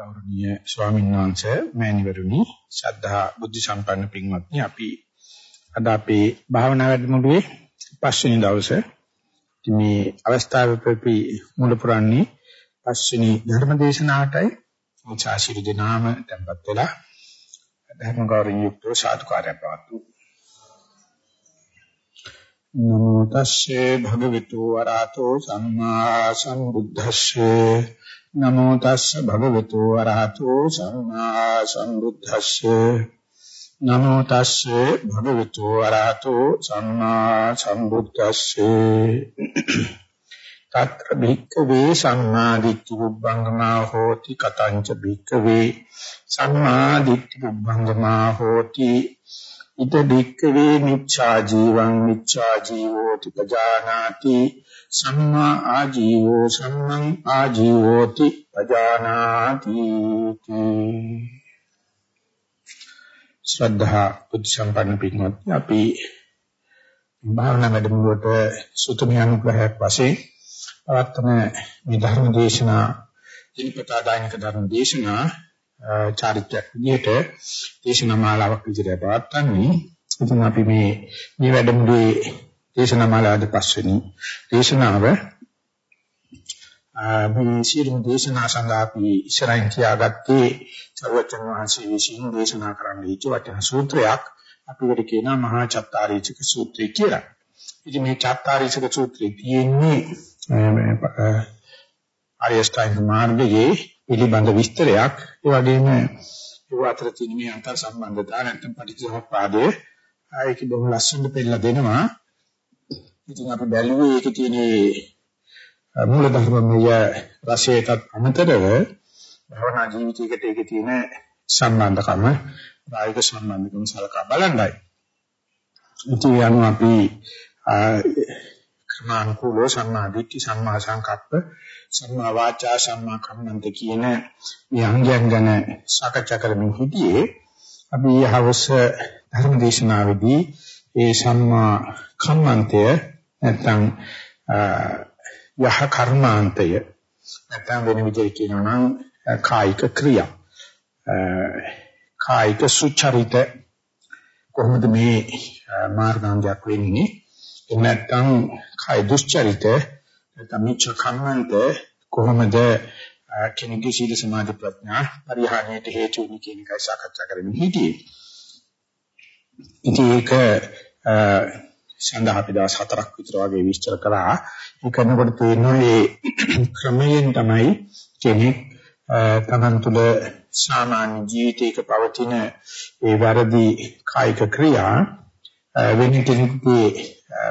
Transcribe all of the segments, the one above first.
ගෞරවනීය ස්වාමීන් වහන්සේ මෑණිවරුනි ශ්‍රද්ධා බුද්ධ සම්පන්න පින්වත්නි අපි අද අපේ භාවනා වැඩමුළුවේ පස්වෙනි දවසේ මේ අවස්ථාවේ අපි මුල පුරන්නේ පස්වෙනි ධර්ම දේශනාවටයි මුචාශිරු දිනාම tempත් වෙලා ධර්ම ගෞරවයෙන් යුක්තව සාදුකාරය පවතු නමෝ තස්සේ භගවතු වරහතෝ සම්මා සම්බුද්දස්සේ නමෝ තස්ස භගවතු වරහතෝ සම්මා සම්බුද්දස්ස. නමෝ තස්ස භගවතු වරහතෝ සම්මා සම්බුද්දස්ස. තත්‍ර භික්ඛවේ සම්මා දිට්ඨි බුද්ධංගමා හෝති කතංච භික්ඛවේ සම්මා දිට්ඨි බුද්ධංගමා හෝති. ඉද භික්ඛවේ මිච්ඡා ජීවං මිච්ඡා ජීවෝති පජානාති. සම්මා ආජීවෝ සම්මං ආජීවෝති පජානාති ශ්‍රද්ධා බුද්ධ සම්පන්න පිටුමත් අපි භාවනා වැඩමුළුවට සුතුමි අනුග්‍රහයක් වශයෙන් පවත්වන මේ ධර්ම දේශනා දිනපතා දායක ධර්ම දේශනා චාරිත්‍රාක් විදිහට දේශනා මාලාවක් විදිහට පවත්වන්නේ. ඉතින් අපි මේ මේ වැඩමුළුවේ දේශනා මාලාවේ පස්වෙනි දේශනාව මේ සියලුම දේශනා සඳහා අපි ඉස්සරහින් තියාගත්තේ සර්වචන් වහන්සේ විසින් දේශනා කරන්න ඉච්ච වටින සූත්‍රයක් අපිට කියනවා මහා චත්තාරීචක සූත්‍රය කියලා. ඉතින් මේ චත්තාරීචක සූත්‍රය තියෙන්නේ ආරියස්ටයින් මාර්ගයේ පිළිබඳ විස්තරයක්. ඒ වගේම ඒ අතර තියෙන මේ අන්තර් සම්බන්ධතාව නැත්නම් පටිච්චසමුප්පාදයේ ආයක බොහොම ලස්සනට පෙන්නලා දෙනවා. ඉතින් අපි බැලුවේ ඒකේ තියෙන මූල ධර්මමය රසයටත් අමතරව භවනා ජීවිතයකට ඒකේ තියෙන සම්බන්ධකම ප්‍රායෝගික සම්බන්ධකම සලකා බලන්නයි. ඉතින් යනවා අපි ක්‍රමානුකූලව සම්මා දිට්ඨි සම්මා සංකප්ප සම්මා වාචා සම්මා කම්මන්ත කියන මේ අංගයන් ගැන සාකච්ඡා කරමින් හිටියේ අපි හවස ධර්ම දේශනාවේදී ඒ සම්මා කම්මන්තය නැත්නම් යහ කර්මාන්තය නැත්නම් වෙන විදිහට කියනවා නම් කායික ක්‍රියා කායික සුචරිත කොහොමද මේ මාර්ගාංගයක් වෙන්නේ එහෙම නැත්නම් කාය දුස්චරිත නැත්නම් මිච්ඡ කම්මන්ත කොහොමද කෙනෙකුගේ සීල සමාධි ප්‍රඥා පරිහානියට හේතු වෙන්නේ කියන එකයි සාකච්ඡා කරමින් හිටියේ. ඉතින් ඒක සඳහා අපි දවස් හතරක් විතර වගේ විස්තර කරා. ඒ කරනකොට තේරෙනවා මේ ක්‍රමයෙන් තමයි කෙනෙක් තමන් තුළ සාමාන්‍ය ජීවිතයක පවතින ඒ වර්ධි කායික ක්‍රියා වෙන කෙනෙකුගේ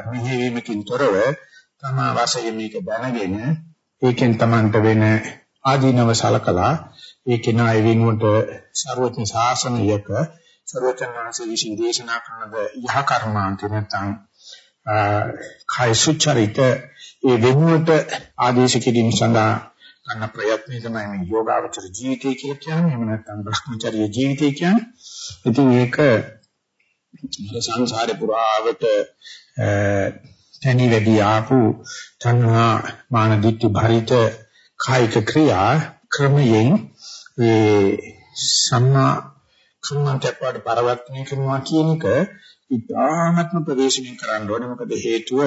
මෙහෙවීමකින් තොරව තමා වාසයේ මේක දැනගෙන ඒකෙන් තමන්ට වෙන ආධිනව සලකලා ඒ කෙනා ඒ වෙනුවට ਸਰවඥ ශාසනයක ਸਰවඥාන්සේ විසින් දේශනා කරන යහ කර්මාන්ත නැත්නම් කාය සුචරිත ඒ වෙනුවට ආදේශ කිරීම සඳහා කරන ප්‍රයත්නය තමයි මේ යෝගාවචර ජීවිතය කියලා කියන්නේ. එහෙම නැත්නම් භ්‍රමචර්ය ජීවිතය කියන්නේ. ඉතින් ඒක සංසාරේ පුරාවට තනි වැඩි ආපු තණ්හා මාන දිට්ඨි භරිත කායික ක්‍රියා ක්‍රමයෙන් ඒ සම්මා කම්මන්තයක් වඩ පරිවර්තනය කරනවා කියන එක ඉතාමත්ම ප්‍රවේශණය කරන්න ඕනේ මොකද හේතුව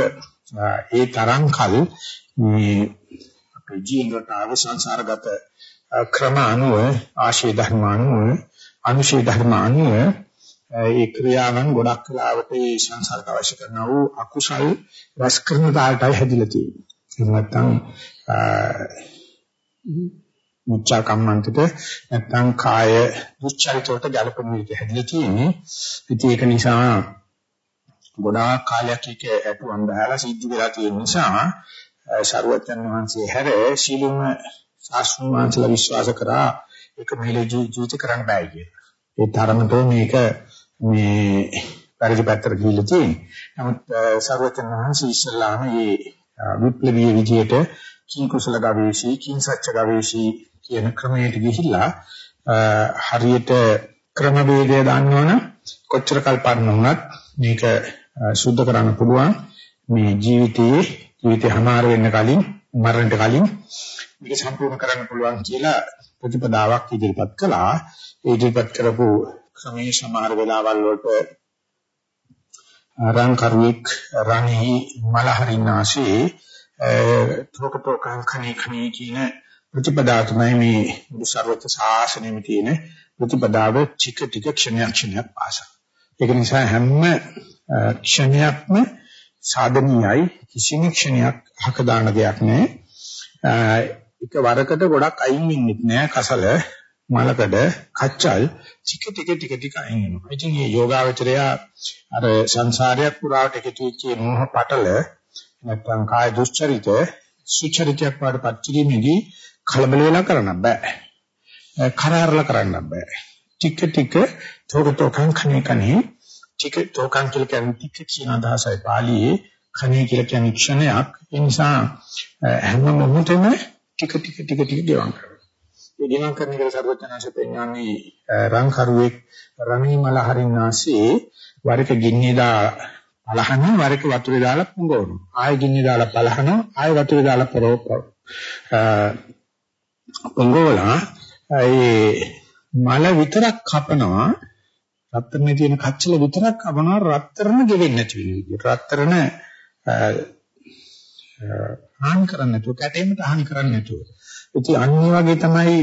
ඒ තරම් කල් මේ අපේ ජීවිතයට ආව සංසාරගත ක්‍රම අනුව ආශේ ධර්ම අනුව අනුශේ ධර්ම අනුව ඒ ක්‍රියාවන් ගොඩක් කලාවට ඒ සංසාරට අවශ්‍ය කරන වූ අකුසල් රස කරන තාලටයි හැදිලා තියෙන්නේ. එහෙම නැත්නම් මුචා කම්මන්තට නැත්නම් කාය දුස්චරිතවලට ගැලපෙන විදිහට හැදිලා තියෙන්නේ. ඉතින් ඒක නිසා ගොඩාක් කාලයක් එක ඇටුම් බහලා සිද්ධ වෙලා තියෙන නිසා ශරුවචන් වහන්සේ හැර සීලුම ශාස්ත්‍රීය වංශල විශ්වාස කරා ඒක මෙහෙල ජීවිත කරන්න බෑ කියලා. ඒ තරමට මේක මේ පරිදි පැත්තට ගිහිල්ලා තියෙන්නේ. නමුත් ශරුවචන් වහන්සේ ඉස්සල්ලාම මේ විප්ලවීය විදියට කී කුසල ගවේෂී කී සත්‍ය ගවේෂී කියන ක්‍රමයට ගිහිල්ලා හරියට ක්‍රමවේදය දන්නවනම් කොච්චර කල්පන්න වුණත් මේක සුද්ධ කරන්න පුළුවන් මේ ජීවිතයේ ජීවිතය හමාර වෙන්න කලින් මරණයට කලින් මේක සම්පූර්ණ කරන්න පුළුවන් කියලා ප්‍රතිපදාවක් ඉදිරිපත් කළා. ඒ ඉදිරිපත් කරපු ක්‍රමයේ සමහර වෙලාවල් වලට රන් කරුවෙක් රණෙහි මල හරින්නාසේ තෝකතෝකං khani khani කියන ප්‍රතිපදාව තමයි මේ මුළු සර්වත ශාසනයෙම තියෙන ප්‍රතිපදාව ටික ටික ක්ෂණයක් ක්ෂණයක් පාස. ඒක නිසා හැම ක්ෂණයක්ම සාධනීයයි කිසිම ක්ෂණයක් හක දාන දෙයක් නෑ. එක වරකට ගොඩක් අයින් වෙන්නේ නෑ කසල මලකඩ කච්චල් ටික ටික ටික ටික අයින් වෙනවා. ඉතින් මේ යෝගාවචරය අර සංසාරයක් පුරාට එකතු වෙච්ච මෝහ පටල නැත්නම් කාය දුස්චරිත සුචරිතයක් වඩපත් කිරීමේදී කලබල වෙලා කරන්න බෑ. කරාරලා කරන්න බෑ. ටික ටික තෝකතෝකං කණේ කණේ ටික තෝකං කියලා කියන්නේ ටික කියන අදහසයි පාළියේ කණේ කියලා කියන්නේ ක්ෂණයක්. ඒ නිසා හැම මොහොතෙම ටික ටික ටික ටික ගෙවම් කරනවා. ඒ ගෙවම් කරන එක සර්වඥාංශ පෙන්වන්නේ රං කරුවෙක් රණී මල හරින්නාසේ වරක ගින්නේදා පලහන වරක වතුරේ දාලා පුඟවනවා. ආයෙ ගින්නේ දාලා පලහනවා ආයෙ වතුරේ දාලා පරෝප පුඟවලා ඒ මල විතරක් කපනවා රත්තරනේ තියෙන කච්චල විතරක් කපනවා රත්තරන ගෙවෙන්නේ නැති වෙන විදිහට. රත්තරන හානි කරන්නේ නැතුව කැටේමට හානි කරන්නේ නැතුව. ඉතින් අනිත් වගේ තමයි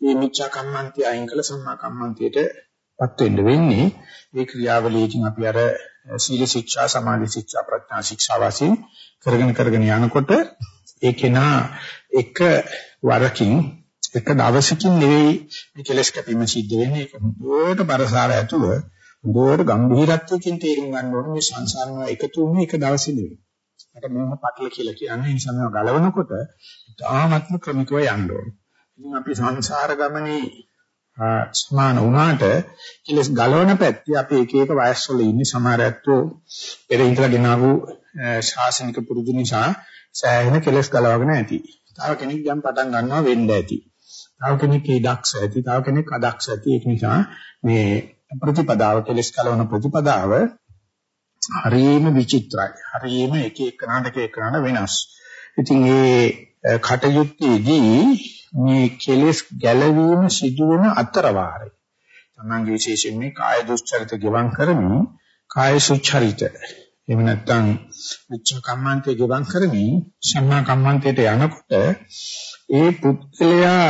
මේ මිච්ඡා කම්මන්තය අයින් කළ සම්මා කම්මන්තයටපත් වෙන්න වෙන්නේ. මේ ක්‍රියාවලියකින් අපි අර සීල ශික්ෂා, සමාධි ශික්ෂා, ප්‍රඥා ශික්ෂා වශයෙන් කරගෙන කරගෙන යනකොට ඒ කෙනා එක වරකින් එක දවසකින් නෙවෙයි මේ කෙලස් කැපීම සිද්ධ වෙන්නේ ඒක හොඳට බරසාර ඇතුව හොඳට ගම්භීරත්වයෙන් තේරුම් ගන්න ඕනේ මේ සංසාරම එකතු වුනේ එක දවසේ නෙවෙයි. මට මොහ පටල කියලා කියන්නේ ඒ නිසා මේවා ගලවනකොට තාමත්ම ක්‍රමිකව යන්න ඕනේ. ඉතින් අපි සංසාර ගමනේ සමාන වුණාට කෙලස් ගලවන පැත්තේ අපි එක එක වයස් වල ඉන්නේ සමහර ඇත්තෝ පෙර ඉඳලා ගෙනාවු ශාසනික පුරුදු නිසා සෑහෙන කෙලස් ගලවගෙන ඇති. තව කෙනෙක් දැන් පටන් ගන්නවා වෙන්න ඇති. තව කෙනෙක් ඒ දක්ෂ ඇති, තව කෙනෙක් අදක්ෂ ඇති. ඒක නිසා මේ ප්‍රතිපදාව කෙලස් කලවන ප්‍රතිපදාව හරිම විචිත්‍රයි. හරිම එක එකනට එක එකනට වෙනස්. ඉතින් මේ කටයුත්තේදී මේ කෙලස් ගැලවීම සිදුවන අතරවාරය. තමන්ගේ විශේෂයෙන් මේ කාය දුස්චරිත ගෙවම් කරමින් කාය සුචරිත එහෙම නැත්නම් මිච්ඡා කම්මන්තේ ගෙවම් කරමින් සම්මා කම්මන්තේට යනකොට ඒ පුද්ගලයා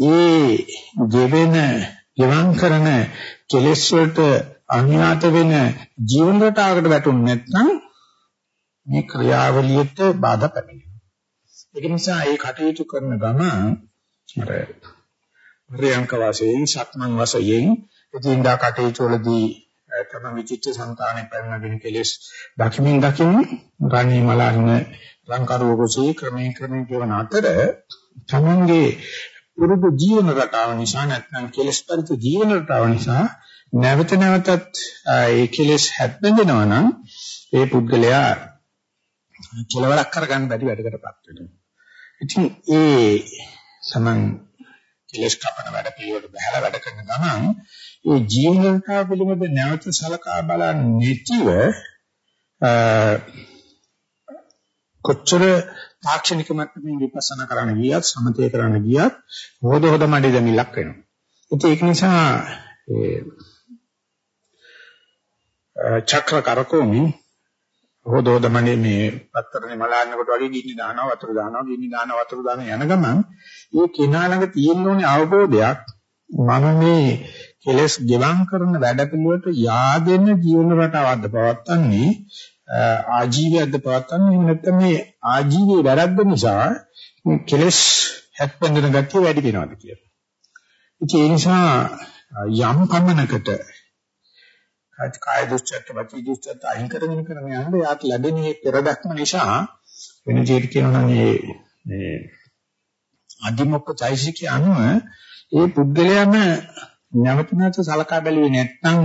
ඒ ගෙවෙන ගෙවම් කරන කෙලෙස් වලට අනුයාත වෙන ජීවන රටාවකට වැටුනේ නැත්නම් මේ ක්‍රියාවලියට බාධා පැමිණෙනවා. ඒක නිසා ඒ කටයුතු කරන ගම අර ප්‍රියංක වාසයෙන් සක්මන් වාසයෙන් එදින්දා කටයුතු වලදී තම විචිත්ත සංතානෙ පැනනගෙන කෙලෙස් දකිමින් දකිමින් රණී මලන්න ලංකරුවකසේ ක්‍රමයෙන් ක්‍රමයෙන් කියවන අතර තමන්ගේ පුරුදු ජීවන රටාව නිසා නැත්නම් කෙලස් පරිත ජීවන රටාව නිසා නැවත නැවතත් ඒ කෙලස් හැදෙනවා නම් ඒ පුද්ගලයා කෙලවරක් කරගන්න බැරි වැඩකටපත් වෙනවා. ඉතින් ඒ සමන් කෙලස් කපන වැඩ පිළිවෙලට බහැලා වැඩ කරන ගමන් ඒ ජීවන රටාව පිළිබඳ නැවත සලකා බලන්නේ නැතිව කොච්චර තාක්ෂණික මට්ටමින් විපස්සනා කරන්න ගියත් සමතය කරන්න ගියත් හොද හොද මඩේ දෙමිලක් වෙනවා. ඒක නිසා ඒ චක්‍ර කරකෝමි හොද හොද මඩේ මේ පත්තරනේ මලන්නකොට වගේ ගිනි දානවා වතුර දානවා ගිනි දානවා වතුර දාන යන ගමන් ඒ කෙනා ළඟ තියෙන්න ඕනේ අවබෝධයක් මම මේ කෙලස් ගෙවම් කරන වැඩ පිළිවෙලට yaadෙන ජීවන රටාවක්ද පවත්න්නේ ආජීවයක්ද පවත්න්නේ එහෙම නැත්නම් මේ ආජීවයේ වැරද්ද නිසා මේ කෙලස් හැප්පෙන්න ගතිය වැඩි වෙනවද කියලා. ඒ නිසා යම් පමණකට කාය දුස්චර්ත වචී දුස්චර්ත අයින් කරගෙන කරන යනකොට යාට ලැබෙන මේ පෙරදක්ම නිසා වෙන ජීවිත කියනවා මේ මේ අධිමොක්ක චෛසිකය අනුව ඒ පුද්ගලයාම නැවත නැවත සලකා බැලුවේ නැත්නම්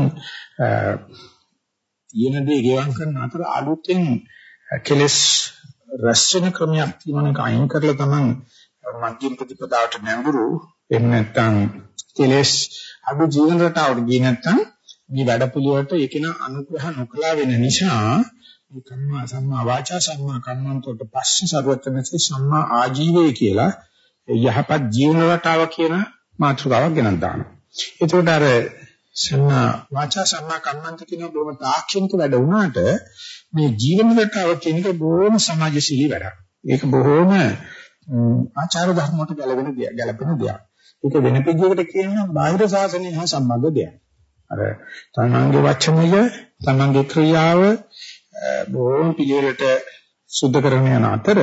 තියෙන දේ ගෙවම් කරන අතර අලුතෙන් කෙලස් රැස්වෙන ක්‍රමයක් තියෙනක අයින් කරලා තමයි මධ්‍යම ප්‍රතිපදාවට නැඹුරු එහෙම නැත්නම් කෙලස් අඩු ජීවන රටාවට ගියේ නැත්නම් මේ වැඩ පිළිවෙලට ඒකන අනුග්‍රහ නොකලා වෙන නිසා මේ කම්මා සම්මා වාචා සම්මා කම්මන්තෝට පස්සේ සරුවචනසේ සම්මා ආජීවය කියලා යහපත් ජීවන රටාව කියන මාතෘකාවක් ගෙනත් දානවා. ඒකට අර සම්මා වාචා සම්මා කම්මන්ත කියන බොහොම තාක්ෂණික වැඩ වුණාට මේ ජීවන රටාව කියන එක බොහොම සමාජශීලී වැඩක්. ඒක බොහොම ආචාර ධර්ම වලට ගැලපෙන දෙයක්. ගැලපෙන දෙයක්. ඒක වෙන පිළිවෙකට කියනවා බාහිර සාසනය හා සම්බන්ධ දෙයක්. අර තමන්ගේ වචනය, තමන්ගේ ක්‍රියාව බොහොම පිළිවෙලට සුද්ධ කරන යන අතර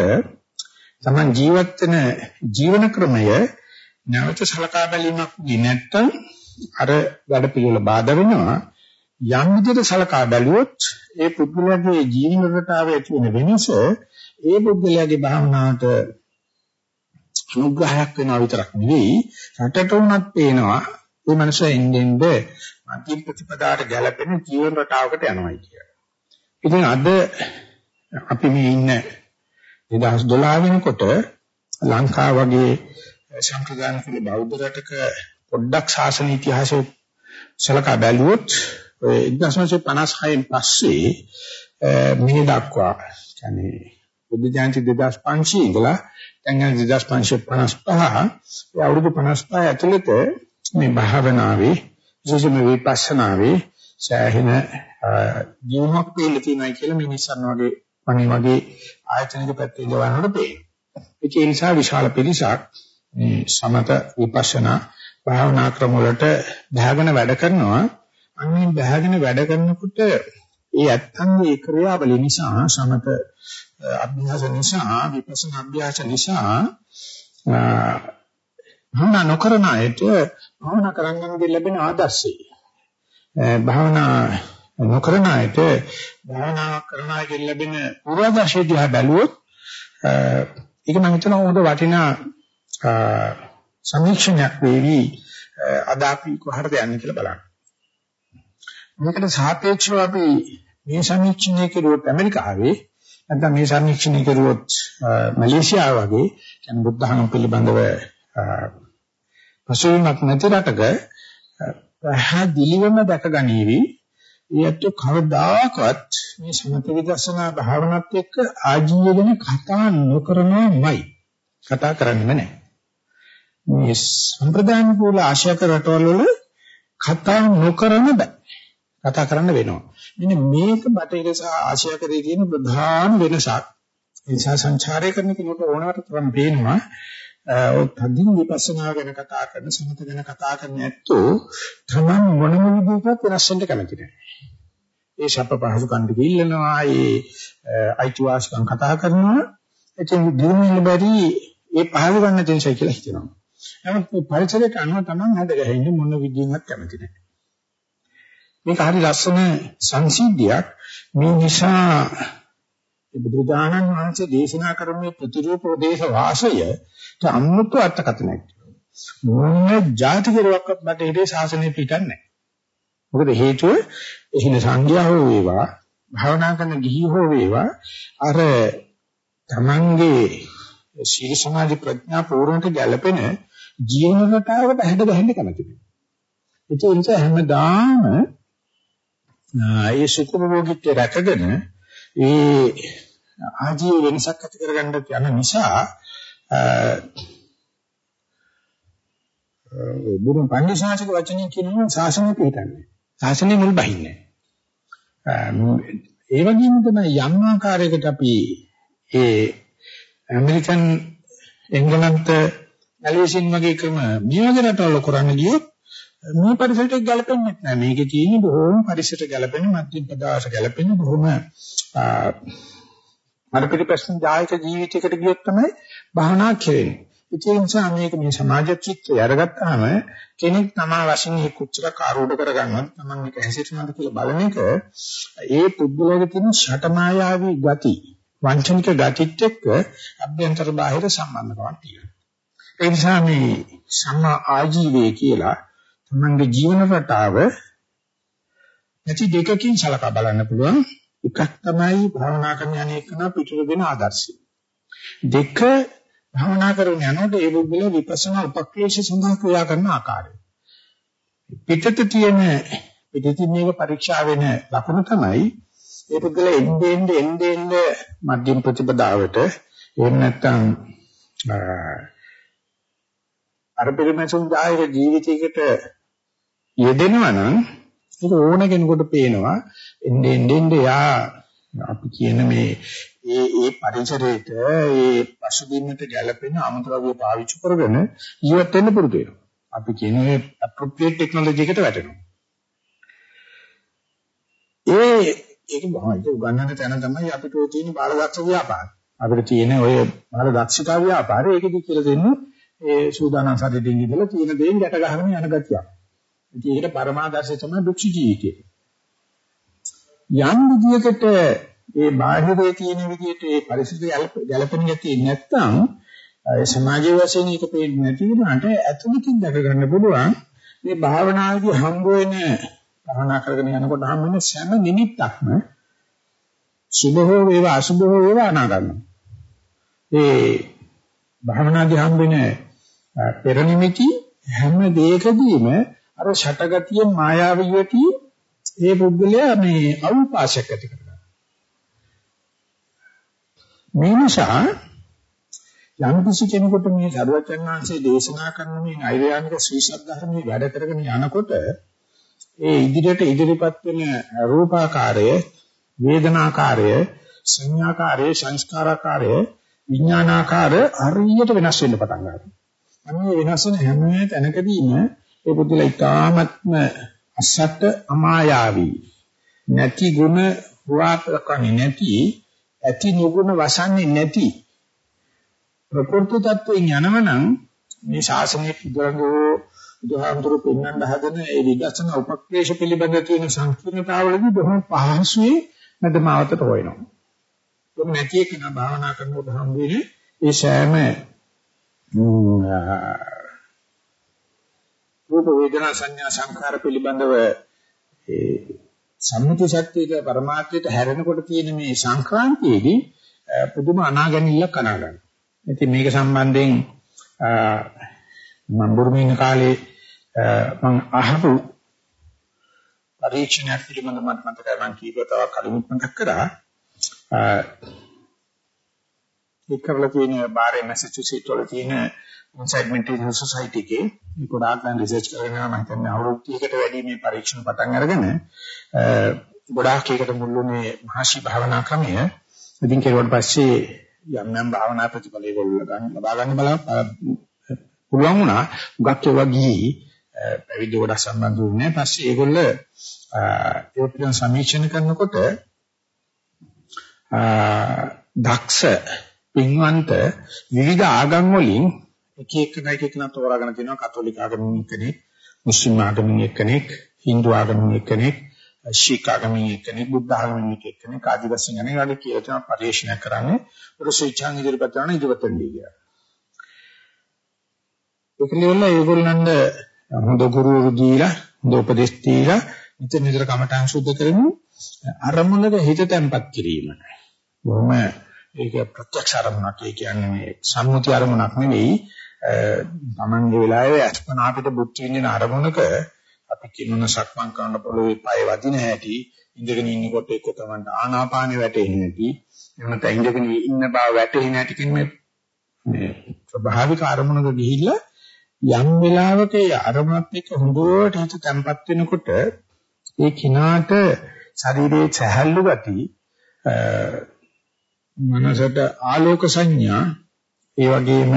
තමන් ජීවත් වෙන ජීවන ක්‍රමය නැවත සලකා බැලීමක් නැත්තම් අර වැඩ පිළිවෙල බාධා වෙනවා යම් විදිහට සලකා බැලුවොත් ඒ පුද්ගලයාගේ ජීවන රටාවේ ඇති වෙන වෙනස ඒ පුද්ගලයාගේ භාවනාවට අනුග්‍රහයක් වෙනවා විතරක් නෙවෙයි රටට උනත් පේනවා මේ මනුස්සයා එන්නේ මධ්‍යම ප්‍රතිපදාට ගැලපෙන ජීවන රටාවකට යනවා කියලා. ඉතින් අද අපි මේ ඉන්න 2012 වෙනකොට ලංකාව වගේ සම්ප්‍රදාන පිළ බෞද්ධ රටක පොඩ්ඩක් ශාසන ඉතිහාසය සලකා බැලුවොත් 1956න් පස්සේ මේ දක්වා يعني බුද්ධ ජයන්ති 2500 ඉඳලා දැන් 2555 ඒ අවුරුදු 55 ඇතුළත මේ භාවනාවේ විශේෂම විපස්සනාවේ සෑහෙන ජීවමක් පිළ තියෙනවා කියලා මිනිස්සුන් වගේ අනේ වගේ ආයතනික පැත්තේ ඉඳවන්නට පේනවා. ඒ නිසා විශාල පිරිසක් මේ සමත විපස්සනා භාවනා ක්‍රම වලට බහගෙන වැඩ කරනවා. අන්නේ බහගෙන වැඩ කරනකොට ඒ ඇත්තන්ගේ ක්‍රියාවලිය නිසා සමත අභ්‍යාස නිසා විපස්සනා අභ්‍යාස නිසා භාවනා නොකරන අයට භාවනා කරන්නන්ගේ ලැබෙන ආදර්ශය භාවනා නොකරන අයට භාවනා කරන අයට ලැබෙන පූර්වාදර්ශය දිහා බැලුවොත් ඒක මම හිතනවා හොඳ වටිනා සමීක්ෂණයක් වේවි අද අපි කොහටද යන්නේ කියලා බලන්න. මේකට සාපේක්ෂව අපි මේ සමීක්ෂණය කෙරුවොත් ඇමරිකාවේ නැත්නම් මේ සමීක්ෂණය කෙරුවොත් මැලේසියාව වගේ කියන්නේ බුද්ධ ධර්ම පිළිබඳව පසුබිමක් නැති රටක පැහැදිලිවම දැකගනීවි. ඊට කවදාකවත් මේ සමත විදර්ශනා භාවනාවත් එක්ක ආජීවගෙන කතා නොකරනමයි. කතා කරන්නේම නැහැ. මේ සම්ප්‍රදාන කුල ආශයක රටවල වල කතා නොකරන බෑ. කතා කරන්න වෙනවා. මෙන්න මේක බටහිර සහ ආශයකදී තියෙන ප්‍රධාන වෙනසක්. ඒ නිසා සංචාරය කරන කෙනෙකුට ඕනවට තරම් පේනවා ඔය තදින් විපස්සනා ගැන කතා කරන සමත ගැන කතා කරන ඇත්තෝ තමන් මොනම විදිහකට වෙනස් වෙන්න කැමති නැහැ. ඒ ශප්ප පහසු කණ්ඩ කිල්ලනවා, ඒ අයිතිවාසිකම් කතා කරනවා. එතෙන් දිනුනෙල බැරි ඒ පහසු ගන්න තෙන්සයි කියලා හිතනවා. නමුත් මේ පරිසරයට අනුව තමන් හැදගැහෙන්නේ මොන විදිහින්වත් කැමති නැහැ. මේක හරි ලස්සන සංසිද්ධියක්. මේ නිසා බුදුදානන් වහන්සේ දේශනා කරන්නේ ප්‍රතිරූප ප්‍රදේශ වාසය අමුතු අර්ථකථනයක්. මොන જાති කෙරුවක්වත් මට හිතේ ශාසනය පිටන්නේ නැහැ. මොකද හේතුව එහින සංඝයා හෝ වේවා භාවනා කරන ගිහි හෝ වේවා අර තමන්ගේ සීල සමාධි ප්‍රඥා පූර්ණට ගැලපෙන ජීවන රටාවකට හැඩ ගැහෙන්න කැමති නෑ. ඒ නිසා හැමදාම ඒ සුඛභෝගීත්වය රැකගෙන ඒ ආජීව වෙනසක් ඇති කරගන්න යන නිසා බුදුන් පන්සිනාසික වචනේ කියනවා ශාසනය පිටන්නේ. ශාසනය මුල් බහින්නේ. ඒ වගේම තමයි යම් ආකාරයකට අපි ඒ ඇමරිකන් එංගලන්ත මැලේසියන් වගේ ක්‍රම මේ වගේ රටවල කරන්න ගියොත් මේ පරිසරයට ගැලපෙන්නේ නැහැ. මේකේ තියෙන බොහොම පරිසරයට ගැලපෙන මධ්‍යම පදාස ගැලපෙන බොහොම අර පිළිපැස්සන් ජායක ජීවිතයකට ගියොත් තමයි භාවනා කෙරෙන්නේ. ඒ නිසා මේක මේ සමාජ චිත්‍රය අරගත්තාම කෙනෙක් තමා වශයෙන් එක් උච්චර කාරෝඩ කරගන්නවත් තමන් මේක හැසිරෙනවද කියලා බලන එක ඒ පුද්ගලයාගේ තියෙන ෂටමායාවී ගති වංචනික ගතිත් එක්ක අභ්‍යන්තර බාහිර සම්බන්ධකමක් තියෙනවා. ඒ නිසා මේ සම්මා ආජීවය කියලා තමන්ගේ ජීවන රටාව නැති දෙකකින් සලකා බලන්න පුළුවන්. එකක් තමයි භාවනා කරන අනේකන පිටුර දෙන ආදර්ශය. දෙක භාවනා කරන යනකොට ඒ බුද්ධල විපස්සනා උපක්ලේශ සඳහා ක්‍රියා කරන ආකාරය. පිටත තියෙන පිටින් මේක පරීක්ෂා වෙන ලකුණ තමයි ඒ පුද්ගල එන්නේ එන්නේ එන්නේ එන්නේ මධ්‍යම ප්‍රතිපදාවට එහෙම නැත්නම් අර පිළිමසුන් ආයේ ජීවිතයකට යෙදෙනවා නම් ඒක ඕන කෙනෙකුට පේනවා එන්නේ එන්නේ යා අපි කියන මේ ඒ ඒ පරිසරයට ඒ පසුබිමට ගැලපෙන අමුද්‍රව්‍ය පාවිච්චි කරගෙන ජීවත් වෙන්න පුරුදු වෙනවා. අපි කියන ඒ appropriate technology එකට වැටෙනවා. ඒ ඒක බාහිර උගන්නන තැන තමයි අපිට තියෙන බාලදක්ෂ ව්‍යාපාරය. අපිට තියෙන ඔය බාල දක්ෂතා ව්‍යාපාරය ඒකෙදි කියලා දෙන්නේ ඒ සූදානම් සැදෙකින් ඉඳලා තියෙන දේෙන් ගැට ගහගෙන යන ගතියක්. ඉතින් ඒකට පරමාදර්ශය තමයි දුක්ඛ ජීවිතය. යම් විදියකට ඒ බාහිරයේ තියෙන විදියට ඒ පරිසරය ගැලපෙන ගැතිය නැත්නම් සමාජීය වශයෙන් ඒක පේන්නේ නැති වුණාට ඇතුළතින් දැක ගන්න පුළුවන් මේ භාවනාවේදී හම්බ වෙන භාවනා කරගෙන යනකොට හම්බ වෙන සෑම නිමිත්තක්ම සුභ හෝ වේවා අසුභ හෝ වේවා අනාගතයි. ඒ භාවනාදී හම්බ වෙන පෙර නිමිති හැම දෙයකදීම අර ෂටගතිය මායාවියටි ඒ පුද්ගලයා මේ අවුපාශයක් ඇති කරගන්නවා. මේ නිසා යම් කිසි කෙනෙකුට මේ සරුවචන් වහන්සේ දේශනා කරන මේ නෛර්යානික ශ්‍රීසත් ධර්මයේ වැඩ කරගෙන යනකොට ඒ ඉදිරියට ඉදිරිපත් වෙන රූපාකාරය, වේදනාකාරය, සංඥාකාරය, සංස්කාරාකාරය, විඥානාකාර හරියට වෙනස් වෙන්න පටන් ගන්නවා. අන්නේ වෙනස් වෙන හැම තැනකදීම ඒ පුදුල ඊ타ත්ම අසත් අමායාවී නැති ගුණ හුවාපකන්නේ නැති ඇති නුගුණ වසන්නේ නැති ප්‍රකෘති තත්වයෙන් යනවනම් මේ ශාසනයේ පිටරඟෝ බුදුහාමුදුරු පෙන්වන්න හදන ඒ විදර්ශනා උපක්‍රේෂ පිළිබඳ තියෙන සංකීර්ණතාවලදී බොහොම පහසුවේ මැදමාවතට හොයනවා. ඒක නැති එක නා භාවනා කරනකොට හම් වෙන්නේ ඒ සෑම රූප වේදනා සංඥා සංඛාර පිළිබඳව ඒ සම්මුති සත්‍යයට පරමාර්ථයට හැරෙනකොට තියෙන මේ සංක්‍රාන්තියේදී පුදුම අනාගැනිල්ලක් අනාගන්න. ඉතින් මේක සම්බන්ධයෙන් මම බුරුමේ ඉන්න කාලේ මම අහපු පරීක්ෂණයක් පිළිබඳව මට මතකයි මම කීපතාවක් කලින් මතක් කරා. ඒක කරලා තියෙන බාරේ මැසචුසෙට්ස් වල තියෙන ඉන්සයිඩ් මෙන්ටල් සොසයිටි එකේ. ගොඩාක් දැන් රිසර්ච් කරගෙන යනවා. මම හිතන්නේ අවුරුද්දකට වැඩි මේ පරීක්ෂණ පටන් අරගෙන ගොඩාක් ඒකට මුල්ුනේ මහසි භාවනා ක්‍රමය. ඉතින් කෙරුවට පස්සේ යම් යම් භාවනා ප්‍රතිඵල ඒගොල්ලෝ ගන්න ලබා ගන්න බල පුළුවන් වුණා. උගක් ඒවා ගිහි පැවිදි කොට සම්බන්ධ වුණේ පස්සේ ඒගොල්ල ඒ පිළිබඳ සමීක්ෂණ කරනකොට දක්ෂ පින්වන්ත විවිධ ආගම් වලින් එක එක නයික එක නතර තෝරාගෙන තිනවා කතෝලික ආගමින් කෙනෙක්, මුස්ලිම් ආගමින් කෙනෙක්, Hindu ආගමින් කෙනෙක්, ශීඛ ආගමින් කෙනෙක්, බුද්ධ ආගමින් කෙනෙක් ආදි වශයෙන් අනේ වගේ කියලා තමයි පරිශීලනය කරන්නේ. රුසීචාන් ඉදිරිපත් කරන ඉදිරිපත්ෙන්දී කියලා. ඒකලියොල්ල ඒගොල්ලන්ට හොඳ ගුරුවරු දීලා, හොඳ උපදෙස් දීලා නිතර නිතර කමඨං සුද්ධ කරමු. අරමුණක හිත තැම්පත් කිරීම. බොහොම ඒක ප්‍රත්‍යක්ෂ අරමුණක්. ඒ කියන්නේ මේ සම්මුති අරමුණක් නෙවෙයි. තමන්ගේ වෙලාවේ අස්පනා අපිට බුද්ධ විඳින අරමුණක අපි කිනුන සක්මන් කරන පොළොවේ පය වදින හැටි ඉඳගෙන ඉන්නකොට එක්ක තමන්ට ආනාපානෙ වැටෙන්නේ නැති එහෙම ඉඳගෙන ඉන්න බව වැටෙන්නේ නැති කියන මේ මේ ස්වභාවික අරමුණක ගිහිල්ලා යම් වෙලාවක ඒ අරමුණත් එක්ක හොඳට හිත තැම්පත් වෙනකොට ඒ කිනාට ශරීරයේ සැහැල්ලු ගති මනසට ආලෝක සංඥා ඒ වගේම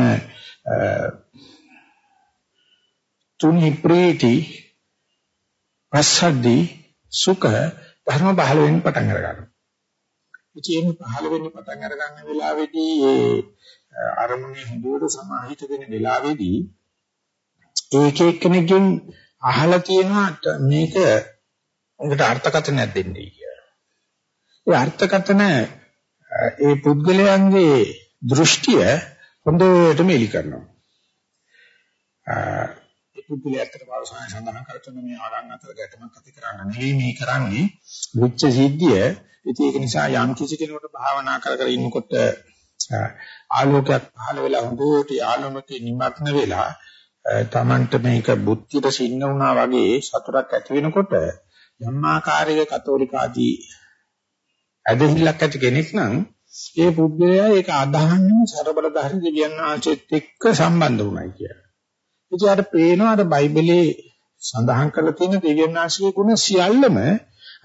තුනි ප්‍රීති පස්සද්දි සුඛ ධර්ම පහළ වෙන්න පටන් අර ගන්නවා. ඉතින් පහළ වෙන්න පටන් අර ගන්න වෙලාවේදී ඒ අරමුණේ හොඳට සමාහිත වෙන වෙලාවේදී ඒක එක්කෙනෙක්ගෙන් අහලා තියෙනවා මේක උන්ට අර්ථකථනයක් දෙන්නේ කියලා. ඒ අර්ථකථන ඒ පුද්ගලයන්ගේ දෘෂ්ටිය හොඳටම එලි කරනවා. ඒ පුදුලිය ඇත්තට පාරසායන සඳහන් කරන මේ ආරණ අතර ගැටමක් ඇති කරන්න නෙවෙයි මේ කරන්නේ විච්ඡ සිද්ධිය. ඉතින් ඒක නිසා යම් කිසි කෙනෙකුට භාවනා කර කර ඉන්නකොට ආලෝකයක් පහළ වෙලා හොඳට ආලෝකයේ නිමග්න වෙලා තමන්ට මේක බුද්ධියට සින්න වුණා වගේ සතුටක් ඇති වෙනකොට යම් ආකාරයක කතෝලික ආදී ඇදහිල්ලක් ඇති කෙනෙක් නම් ඒ පුද්ගලයා ඒක අදහන්නේ සරබලධාරී දෙවියන් වහන්සේත් එක්ක සම්බන්ධ වුණයි කියලා. ඉතින් අර පේනවා අර බයිබලයේ සඳහන් කරලා තියෙන දෙවියන් වහන්සේගේ ගුණ සියල්ලම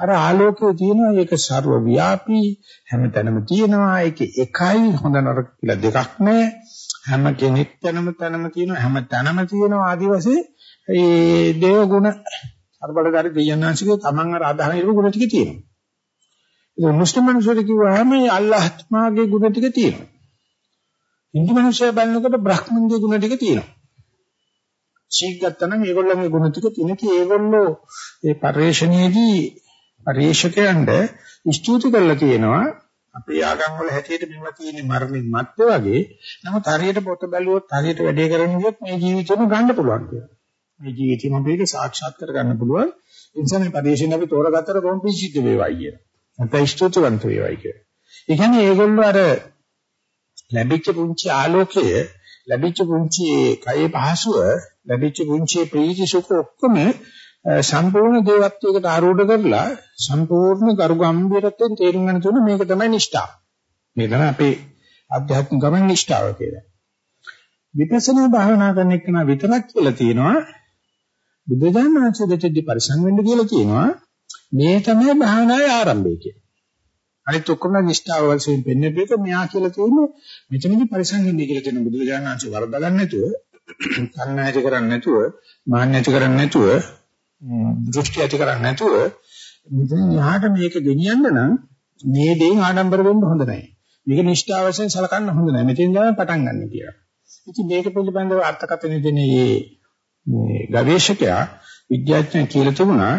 අර ආලෝකයේ තියෙනවා ඒක ਸਰව ව්‍යාපී හැමතැනම තියෙනවා ඒක එකයි හොඳ නරක කියලා දෙකක් නැහැ හැම කෙනෙක් තැනම තැනම තියෙනවා හැම තැනම තියෙනවා ආදි වශයෙන් ඒ දේව ගුණ ਸਰබලකාරී දෙවියන් වහන්සේගේ තමන් අර අදහන ගුණ ටික තියෙනවා. ඒක මුස්ලිම් මිනිස්සුන්ට කිව්වහම මේ අල්ලාහ්ගේ ගුණ ටික තියෙනවා. හින්දු මිනිස්සු බලනකොට බ්‍රහ්මන්ගේ ගුණ ටික තියෙනවා. ශීක් ගත්තනම් ඒගොල්ලන්ගේ ගුණ ටික තියෙනකි ඒගොල්ලෝ ඒ පරිශ්‍රණයේදී පරිශ්‍රකයන්ට ස්තුති කරලා තියෙනවා අපේ ආගම් වල හැටියට මෙව තියෙන්නේ මරණින් මත්තේ වගේ නමුත් හරියට පොත බැලුවොත් හරියට වැඩේ කරන්න ගියොත් මේ ජීවිතේම ගන්න පුළුවන් කියලා. මේ ජීවිතේම මේක සාක්ෂාත් කර ගන්න පුළුවන්. ඒ නිසා මේ පරිශ්‍රණ අපි තෝරගත්තට කොහොම පිසිද්ධ වේවයි කියලා. නැත්නම් ස්තුතිවන්ත වේවයි කියන්නේ. ඒ කියන්නේ ඒගොල්ලෝ අර ලැබිච්ච පුංචි ආලෝකය, ලැබිච්ච පුංචි කයේ පහසුව, ලැබිච්ච පුංචි ප්‍රීති සුඛ ඔක්කොම සම්පූර්ණ දේවත්වයකට ආරූඪ කරලා සම්පූර්ණ ගරු ගම්භීරත්වයෙන් තේරුම් ගන්න තුන මේක තමයි නිෂ්ඨාව. මේ තමයි අපේ අධ්‍යාත්මික ගමන නිෂ්ඨාව කියලා. විපස්සනා භාවනා කරන එක නා විතරක් කියලා තියෙනවා. බුද්ධ ඥානංශ දෙච්චදි පරිසං වෙන්න කියලා කියනවා. මේ තමයි භාවනාවේ ආරම්භය කියන්නේ. අනිත් ඔක්කොම නිෂ්ඨාව වශයෙන් පෙන්වපු එක මෙහා කියලා තියෙන්නේ මෙතනදි පරිසංගින්නේ කියලා තියෙන බුදුරජාණන් වහන්සේ වරදා ගන්න නැතුව, කන්නෑති කරන්නේ නැතුව, මාන්න නැති කරන්නේ නැතුව, දෘෂ්ටි ඇති කරන්නේ නැතුව මෙතන යහට මේක ගෙනියන්න නම් මේ දේෙන් ආඩම්බර වෙන්න හොඳ නැහැ. මේක නිෂ්ඨාව වශයෙන් සලකන්න හොඳ නැහැ. මෙතෙන් තමයි පටන් ගන්න කියලා. ඉතින් මේක පිළිබඳව අර්ථකථන දෙන්නේ මේ ගවේෂකයා විද්‍යාඥයා කියලා තිබුණා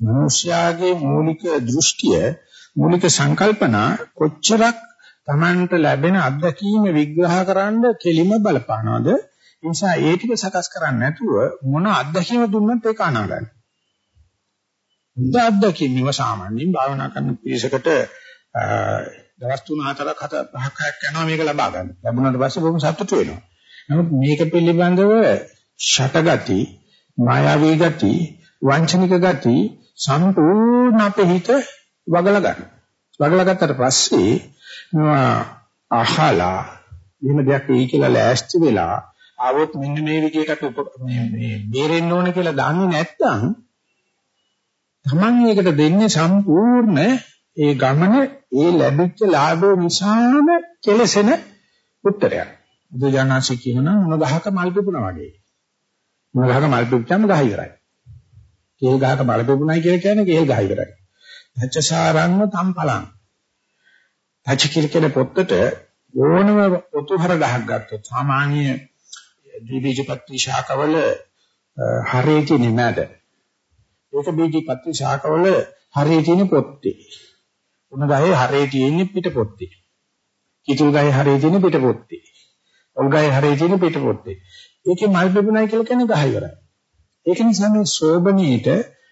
මනුෂ්‍යයාගේ මූලික දෘෂ්ටිය මූලික සංකල්පනා කොච්චරක් Tamanට ලැබෙන අත්දැකීම විග්‍රහ කරන්න කෙලිම බලපානවද ඒ නිසා ඒ ටික සකස් කරන්නේ නැතුව මොන අත්දැකීම දුන්නත් ඒක අනාගන්න. හොඳ අත්දැකීම් ඉව සාමාන්‍යයෙන් භාවනා කරන පිරිසකට දවස් 3 4ක් 5ක් යනවා මේක ලබා ගන්න. ලැබුණාට පස්සේ බොහොම සතුටු වෙනවා. නමුත් මේක පිළිබඳව ෂටගති, මායාවී ගති, වංචනික ගති සම්පූර්ණ අපේ හිත වගලා ගන්න. වගලා ගත්තට පස්සේ මේවා අහලා එහෙම දෙයක් එයි කියලා ලෑස්ති වෙලා ආවොත් මෙන්න මේ විදිහකට මේ මේ බේරෙන්න ඕන කියලා දන්නේ නැත්නම් Taman එකට දෙන්නේ සම්පූර්ණ ඒ ගමන ඒ ලැබිච්ච ලාභය නිසාම කෙලසෙන උත්තරයක්. බුදුජානනාංශ කියනවා මොන ගහක මල් පිපුණා වගේ. මොන ගහක මල් පිපුච්චාම ගහ ඉවරයි. කේල් ගහක බල පෙපුණයි කියලා කියන්නේ කේල් ගහ ඉවරයි. තච්චසාරංව තම්පලං. තච්ච කිරකේ පොත්තට ඕනම පොතුහර ගහක් ගත්තොත් සාමාන්‍ය ද්විබීජපත්‍රි ශාකවල හරේ තියෙන මැද. ඒක බීජපත්‍රි ශාකවල හරේ තියෙන පොත්තේ. උණ ගහේ හරේ තියෙන පිට පොත්තේ. කිතුල් ගහේ හරේ තියෙන පිට පොත්තේ. ඔල් ගහේ හරේ තියෙන පිට පොත්තේ. ඒකේ මල් පෙපුණයි කියලා කියන්නේ ගහ ඉවරයි. ඒක නිසා මේ සෝබනීට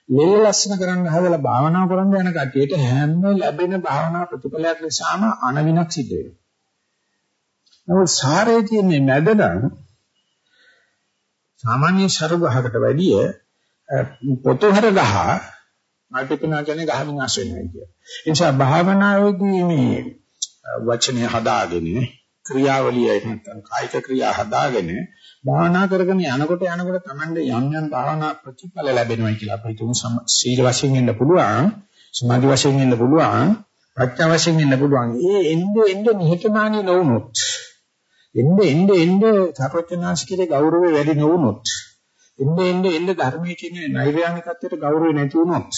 ලෙල්ල ලස්සන කරන්න හදලා භාවනා කරන්න යන කටියට හැම ලැබෙන භාවනා ප්‍රතිඵලයක් නිසාම අනවිනක් සිද්ධ වෙනවා. නමුත් සාරේ තියෙන්නේ මැදනම් සාමාන්‍ය සරුගහකට වැඩිය පොතොහර ගහ මල්ටිපිනා කියන්නේ ගහ විනාශ වෙනවා කිය. ඒ නිසා භාවනාවේදී මේ වචනේ හදාගෙන ක්‍රියාවලිය නැත්නම් කායික ක්‍රියා හදාගෙන භාවනා කරගෙන යනකොට යනකොට Tamande යම් යම් භාවනා ප්‍රතිඵල ලැබෙනවා කියලා අපි හිතමු. සීල වශයෙන් ඉන්න පුළුවන් සමාධි වශයෙන් ඉන්න පුළුවන් ප්‍රඥා වශයෙන් ඉන්න පුළුවන්. ඒ එnde එnde නිහතමානී නොවුනොත් එnde එnde එnde සර්වඥාන්සිකේ ගෞරවය වැඩි නොවුනොත් එnde එnde එnde ධර්මයේ කියන නෛර්යානිකත්වයට ගෞරවය නැති වුනොත්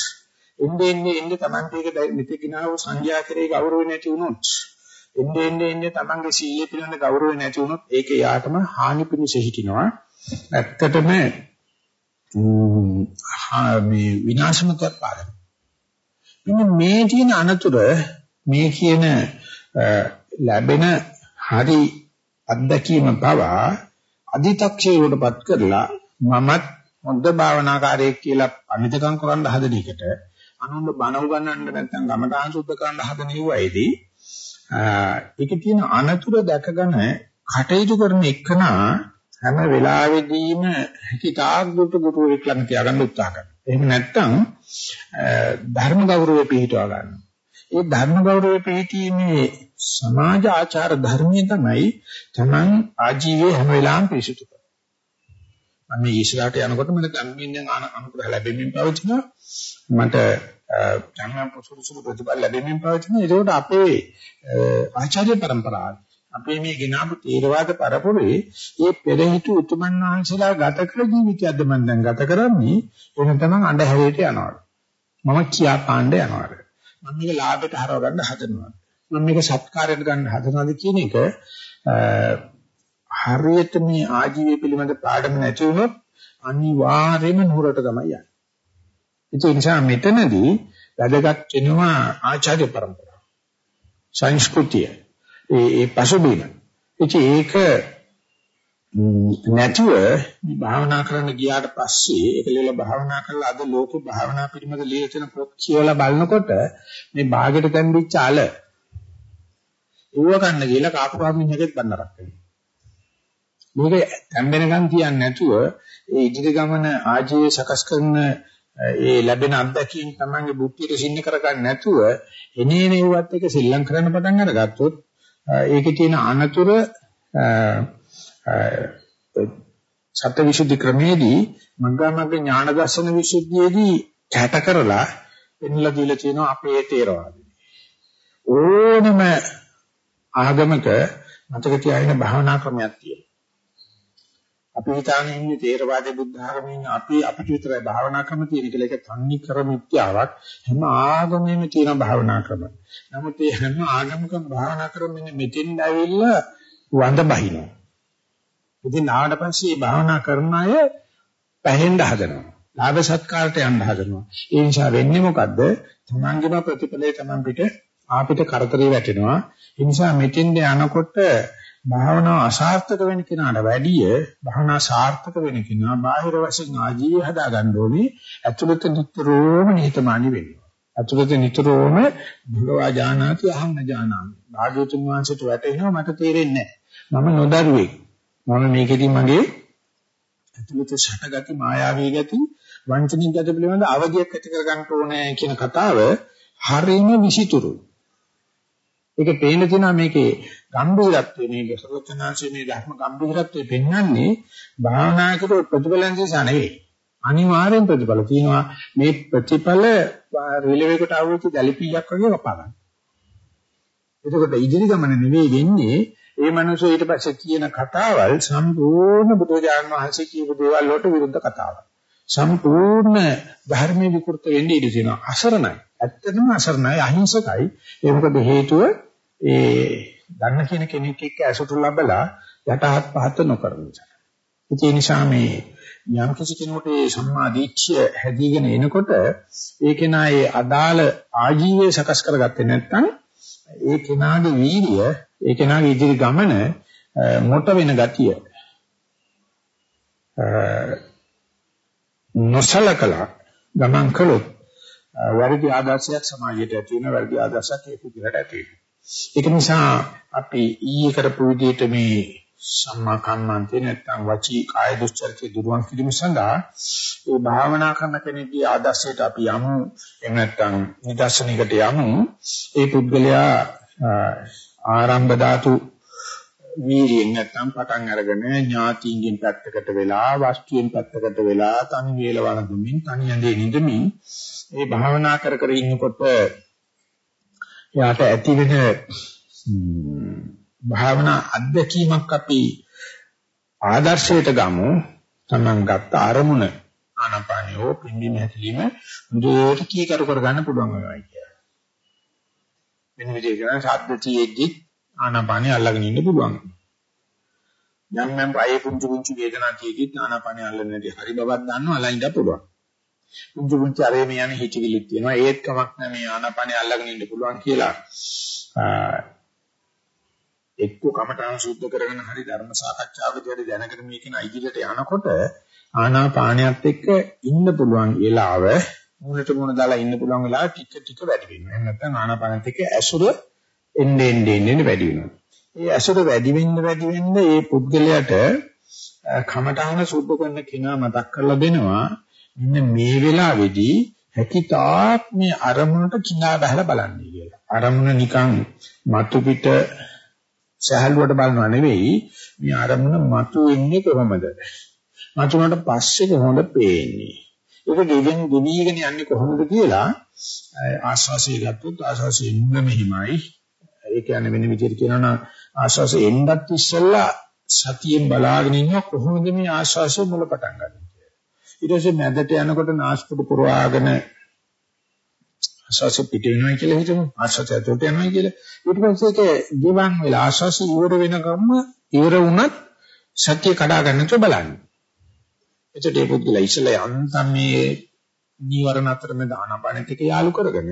එnde එnde එnde Tamante එක මෙතකිනාව සංඥා කරේ ගෞරවය නැති වුනොත් එන්නේ එන්නේ එන්නේ තමන්ගේ සීලය පිළිබඳ ගෞරවය නැති වුණොත් ඒක යාටම හානි පිණිස හිටිනවා. ඇත්තටම මේ විනාශමකත් පාඩම. මෙන්න මේ තියෙන අනතුර මේ කියන ලැබෙන හරි අත්දැකීම පවා අදි탁ෂේරුවටපත් කරලා මමත් හොඳ භාවනාකාරයෙක් කියලා අනිතකම් කරන්න හදන එකට අනුන්ව බණ උගන්වන්න නැත්නම් ගමඨාන් සුද්ධ කරන්න හදන ඉවයිදී ඒකේ තියෙන අනතුරු දැකගෙන කටයුතු කරන එකනා හැම වෙලාවෙදීම හිතාක් දුට ගුරුවරයෙක් ළඟ තියාගන්න උත්සාහ කරනවා. එහෙම නැත්නම් ධර්ම ගෞරවය පිළිටවා ගන්නවා. ඒ ධර්ම ගෞරවය පිළිීමේ සමාජ ආචාර ධර්මයේ තමයි Taman ආජීවයේ හැම වෙලාවෙම පිරිසුදු කරන්නේ. මම මේ ඉස්සරහට යනකොට මට ධර්මයෙන් අනුකූල ලැබෙමින් පවතිනවා. මට ධර්ම පුසුසුසු ප්‍රතිඵල ලැබෙමින් පවතිනවා. ඒකෝට අපේ ආචාර්ය પરම්පරාව අපේ මේ ගෙනාවු තේරවාද පරපුරේ මේ පෙරහිතු උතුමන් වහන්සේලා ගත කළ ජීවිතයක්ද මම දැන් ගත කරන්නේ එහෙනම් තමයි අඬහැරේට යනවා. මම කියා පාණ්ඩ යනවා. මම මේක ලාභයට හරව ගන්න හදනවා. මම මේක සත්කාරයට ගන්න හදනවාද කියන එක හරියට මේ ආජීවය පිළිබඳ පාඩම නැති වුණොත් අනිවාර්යයෙන්ම නුරට තමයි යන්නේ. ඒ නිසා මෙතනදී වැදගත් වෙනවා ආචාර්ය પરම්පරාව. සංස්කෘතිය. ඒ ඒ පසුබිම. ඒක නැතුව භාවනා කරන්න ගියාට පස්සේ ඒකලෙල භාවනා කරලා අද ලෝක භාවනා පිළිමද ලියලා තියෙන පොත් කියවලා බලනකොට මේ භාගයට තැම්බිච්ච අල ඌව ගන්න කියලා කාපු කාමින් එකෙත් බන්නරක් වෙනවා. මේක තැම්බෙනකන් කියන්නේ නැතුව ඒ ඉදිරි ගමන ආජීවය සකස් කරන ඒ ලැබෙන අත්දැකීම් තමන්ගේ බුද්ධියට සින්න කරගන්න නැතුව එනේන ඒවත් එක සිල්ලම් කරන්න පටන් අරගත්තොත් ඒකේ තියෙන අනතුර සත්‍යවිසුද්ධි ක්‍රමේදී මග්ගමග්ග ඥාන දර්ශන විසුද්ධියේදී කැට කරලා පෙන්ලා දීලා තියෙනවා අපේ තේරවාදී. ඕනම ආගමක මතක තියාගෙන භාවනා ක්‍රමයක් තියෙනවා. අපි හිතාගෙන ඉන්නේ තේරවාදී බුද්ධ ආගමෙන් අපි අපිට විතරයි භාවනා ක්‍රම තියෙන කියලා ඒක තන්නේ කර මිත්‍යාවක් හැම ආගමෙම තියෙන භාවනා ක්‍රම. නමුත් මේ හැම ආගමකම භාවනා ක්‍රම මෙතෙන් ඇවිල්ලා වඳ බහිනවා. ඉතින් ආවට පස්සේ භාවනා කරන අය පැහෙන්න හදනවා. ලාභ සත්කාරට යන්න හදනවා. ඒ නිසා වෙන්නේ මොකද්ද? තමන්ගේම ප්‍රතිඵලය තමන් පිට ආපිට කරදරේ වැටෙනවා. ඒ නිසා මෙතෙන්ද යනකොට භාවනාව අසාර්ථක වෙන කෙනාට වැඩිය භාවනා සාර්ථක වෙන කෙනා බාහිර වශයෙන් ආජීවය හදා ගන්න ඕනේ. ඇතුළත නිතරම නිහතමානී වෙනවා. ඇතුළත නිතරම භගවා ජානාති අහං නජානාමි. භාග්‍යතුන් වහන්සේට වැටෙනවා මට තේරෙන්නේ නැහැ. මම නොදරුවෙක්. මම මේකෙදි මගේ ඇතුළත ෂටගති මායාවී ගති වංචනික ගති පිළිබඳ අවධියක් ඇති කර ගන්න ඕනේ කියන කතාව හරියම විසිතුරුයි. ඒක පේන තියෙනවා මේකේ ගම්භීරත්වය මේ සරෝජනාංශයේ මේ ධර්ම ගම්භීරත්වය පෙන්වන්නේ භාවනායකට ප්‍රතිඵලංශය නෙවෙයි. අනිවාර්යෙන් ප්‍රතිඵල තියෙනවා මේ ප්‍රතිඵල රිලෙවේකට આવුච්ච දැලිපියක් වගේ වපා ගන්න. එතකොට ඉදිරි ගමන නෙවෙයි වෙන්නේ ඒ මනුස්සය ඊට පස්සේ කියන කතාවල් සම්පූර්ණ බුදුජානක වහන්සේ කියපු දේවල් වලට විරුද්ධ කතාවක්. සම්පූර්ණ ධර්මයේ විකෘත වෙන්නේ ඉඳී තියෙනවා. අසරණයි. ඇත්තටම අසරණයි අහිංසකයි. ඒ මොකද හේතුව ඒ දන්න කියන කෙනෙක් එක්ක ඇසුරු ලැබලා යටහත් පහත් නොකරන නිසා. ඒ නිසා මේ යම් කිසි කෙනෙකුට සම්මා දිට්ඨිය හැදීගෙන එනකොට ඒ කෙනා ඒ අදාළ ආජීවය සකස් කරගත්තේ නැත්නම් ඒ කෙනාගේ වීර්ය ඒ කෙනාගේ ඉදිරි ගමන මොට වෙන ගතිය නොසලකලා ගමන් කළොත් වැරදි ආදර්ශයක් සමාජයට ඇති වෙන වැරදි ආදර්ශයක් ඒ පුදුරට ඇති වෙනවා. ඒක නිසා අපි ඊයේ කරපු විදිහට මේ සම්මා කම්මන්තේ නැත්නම් වචී කාය දුස්චරිතය දුරුවන් කිරීම සඳහා ඒ භාවනා කරන කෙනෙක්ගේ ආදර්ශයට අපි යමු එහෙම නැත්නම් නිදර්ශනයකට යමු ඒ පුද්ගලයා ආරම්භ ධාතු වීර්යයෙන් නැත්නම් පටන් අරගෙන ඥාතියින්ගෙන් පැත්තකට වෙලා වස්තුවෙන් පැත්තකට වෙලා තනි වේලවන දුමින් තනි ඇඳේ නිදමින් ඒ භාවනා කර කර ඉන්නකොට යාට ඇති වෙන භාවනා අත්දැකීමක් අපි ආදර්ශයට ගමු තමන් ගත්ත අරමුණ ආනාපානියෝ පිම්බීම හැකිලිම මුදුවට කී කර කර ගන්න පුළුවන් වෙනවා කියලා. වෙන විදිහකට ශබ්ද තියෙද්දි ආනාපානිය අල්ලගෙන ඉන්න පුළුවන්. යම් යම් රායේ පුංචි පුංචි වේදනා තියෙද්දි ආනාපානිය අල්ලන්නේ නැති හරි බවක් දන්නවා අල්ලන්න ඉන්න පුළුවන්. පුංචි පුංචි අරේ මේ යන්නේ හිතවිලිත් තියෙනවා ඒත් කමක් නැහැ මේ ආනාපානිය අල්ලගෙන ඉන්න පුළුවන් කියලා. එක්ක කමඨාන සුද්ධ කරගෙන හරි ධර්ම සාකච්ඡාවකදී හරි දැනගෙන මේකන ඉදිරියට යනකොට ආනාපානියත් එක්ක ඉන්න පුළුවන් වෙලාව මුලට මුල දාලා ඉන්න පුළුවන් වෙලාව ටික ටික වැඩි වෙනවා. එහෙනම් නැත්නම් ආනාපානත් එක්ක ඇසුර එන්නේ එන්නේ එන්නේ වැඩි වෙනවා. ඒ ඇසුර වැඩි වෙන්න වැඩි වෙන්න මේ පුද්ගලයාට කමඨාන සුද්ධ කරන කෙනා මතක් කරලා දෙනවා මෙන්න මේ වෙලාවේදී හැකිතාක් මේ අරමුණට කිනා බහලා බලන්නේ කියලා. අරමුණ නිකන් මතු පිට සහල්ුවට බලනවා නෙවෙයි මේ අරමුණ මතු වෙන්නේ කොහොමද? මතුනට පස්සේ කොහොමද පේන්නේ? ඒක ගෙවෙන් ගෙවිගෙන යන්නේ කොහොමද කියලා ආස්වාසිය ගත්තොත් ආස්වාසිය මුල මෙහිමයි. ඒ කියන්නේ වෙන විදිහට කියනවා නම් ආස්වාසිය එන්නත් ඉස්සෙල්ලා සතියෙන් බලාගෙන ඉන්න කොහොමද මේ ආස්වාසිය මුල පටන් ගන්න කියලා. ඊට පස්සේ මැදට යනකොට නාස්පුඩු පුරවාගෙන ආස්වාසිය පිට වෙනවා කියලා හිතමු. ආස්වාසිය ඇතුළට යනවා කියලා. ඊට පස්සේ ඒක ගෙවන් වෙලා ආස්වාසිය ඉවර වෙනකම්ම ඉවර වුණත් සත්‍ය කඩා ගන්නට බලන්න. එතකොට ඒ පුද්ගලයා ඉස්සෙල්ලා යන්තම් මේ නීවරණ අතර මේ දානපානෙත් එක යාලු කරගෙන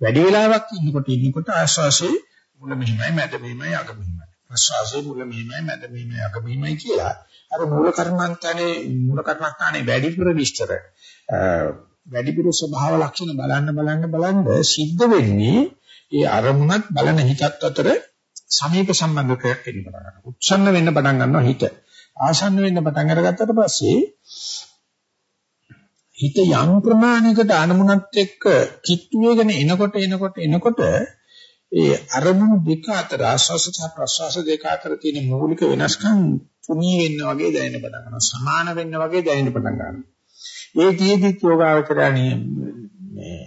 වැඩි වෙලාවක් ඉන්නකොට ඉන්නකොට ආශ්වාසයේ මුල මෙහිමයි මැද මෙහිමයි අග මෙහිමයි ප්‍රශ්වාසයේ මුල මෙහිමයි මැද මෙහිමයි අග මෙහිමයි කියලා. අර මූල කර්මන්තනේ මූල කර්මස්ථානේ වැඩිපුර විස්තර වැඩිපුර ස්වභාව ලක්ෂණ බලන්න බලන්න බලන්න සිද්ධ වෙන්නේ ඒ අරමුණත් බලන හිතත් අතර සමීප සම්බන්ධකයක් වෙනවා උත්සන්න වෙන්න පටන් ගන්නවා හිත. ආසන්න වෙන්න පටන් අරගත්තට පස්සේ හිත යම් ප්‍රමාණයකට අනුමුණත් එක්ක කිට්ටු වේගන එනකොට එනකොට එනකොට ඒ අරමුණු දෙක අතර ආස්වාස සහ ප්‍රස්වාස දෙක අතර තියෙන මූලික වෙනස්කම් තුනී වෙන්න වගේ දැනෙන්න පටන් ගන්නවා සමාන වෙන්න වගේ දැනෙන්න පටන් ගන්නවා ඒ කීදී යෝගාවචරණී මේ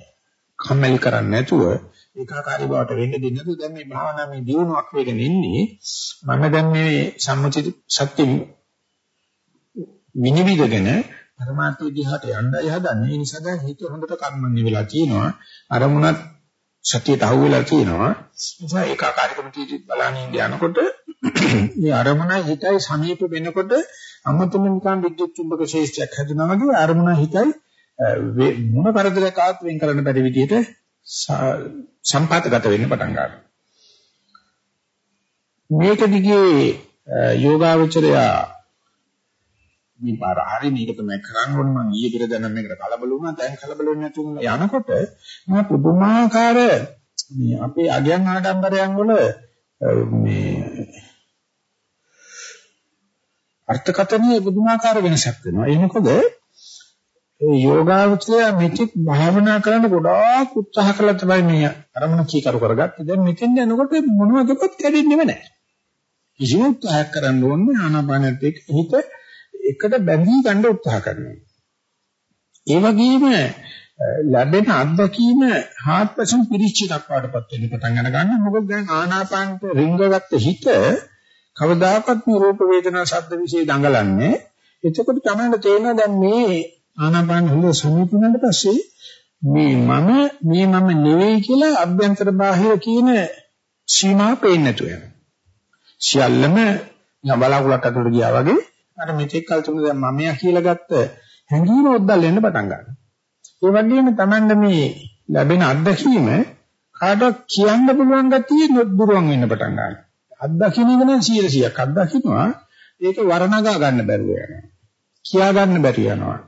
කම්මැලි කරන්නේ නැතුව ඒකාකාරී බවට වෙන්න දෙන්නේ නැතුව දැන් මේ භාවනා මේ දියුණුවක් වෙගෙන ඉන්නේ මම දැන් මේ සම්මුති සත්‍ය විනිවිදගෙන පරමාර්ථ විදිහට යන්නයි හදන්නේ. ඒ නිසා දැන් හිත හොඳට කර්මන්නේ වෙලා තියෙනවා. අරමුණත් සතියට අහු වෙලා තියෙනවා. නිසා ඒකාකාරීකම තීජි බලනින් යනකොට මේ අරමුණ හිතයි සමීප වෙනකොට අමතම නිකන් විද්‍යුත් චුම්බක ශේෂ්ත්‍රයක් හැදුනා වගේ අරමුණ හිතයි මොන කරදරයක් ආත් වෙන් කරන්න බැරි විදිහට සම්පාතගත වෙන්න පටන් ගන්නවා. මේක දිගේ යෝගාවචරයා මේ පාර. හරි මේක තමයි කරන්න ඕන. මම ඊයේ පෙර දැන මේකට කලබල වුණා. දැන් කලබල වෙන්නේ නැතුව යනකොට මම පුදුමාකාර මේ අපේ අගයන් ආඩම්බරයන් වල මේ අර්ථකථනයේ පුදුමාකාර වෙනසක් වෙනවා. ඒ මොකද ඒ යෝගාවචරය මෙතික් භාවනා කරන්න ගොඩාක් උත්සාහ කළා තමයි මේ අරමුණ කීකරු කරගත්තේ. දැන් මෙතෙන් යනකොට මොනවදවත් කැඩෙන්නේම නැහැ. කිසිම උත්සාහයක් කරන්න ඕනේ ආනාපානෙත් එක්ක හිත එකට බැඳී ගන්න උත්සාහ කරනවා. ඒ වගේම ලැබෙන අත්දැකීම හාත්පසින් පිරිච්ච දක්වාටපත් වෙන්න පටන් අර ගන්න. මොකද දැන් ආනාපානට රිංගගත්ත හිත කවදාකවත් මේ රූප වේදනා ශබ්ද વિશે දඟලන්නේ. එතකොට තමයි තේරෙනවා දැන් මේ ආනාපාන හොඳ සමීපුණාට පස්සේ මේ මම මේ මම නෙවෙයි කියලා අභ්‍යන්තර බාහිර කියන සීමා පේන්නේ නැතුව යනවා. සියල්ලම යබලකුලක් අතට ගියා වගේ අර මෙතෙක් කල් තුන දැන් මමයා කියලා ගත්ත හැඟීම ඔද්දල් වෙන්න පටන් ගන්නවා. ඒ වගේම Tamanda මේ ලැබෙන අත්දැකීම කාටවත් කියන්න පුළුවන් ගැතිය නොදුරුවන් වෙන්න පටන් ගන්නවා. අත්දැකීම එක නම් 100ක් අත්දැකිනවා ඒක වර්ණගා ගන්න බැරුව යනවා. කියා ගන්න බැරි යනවා.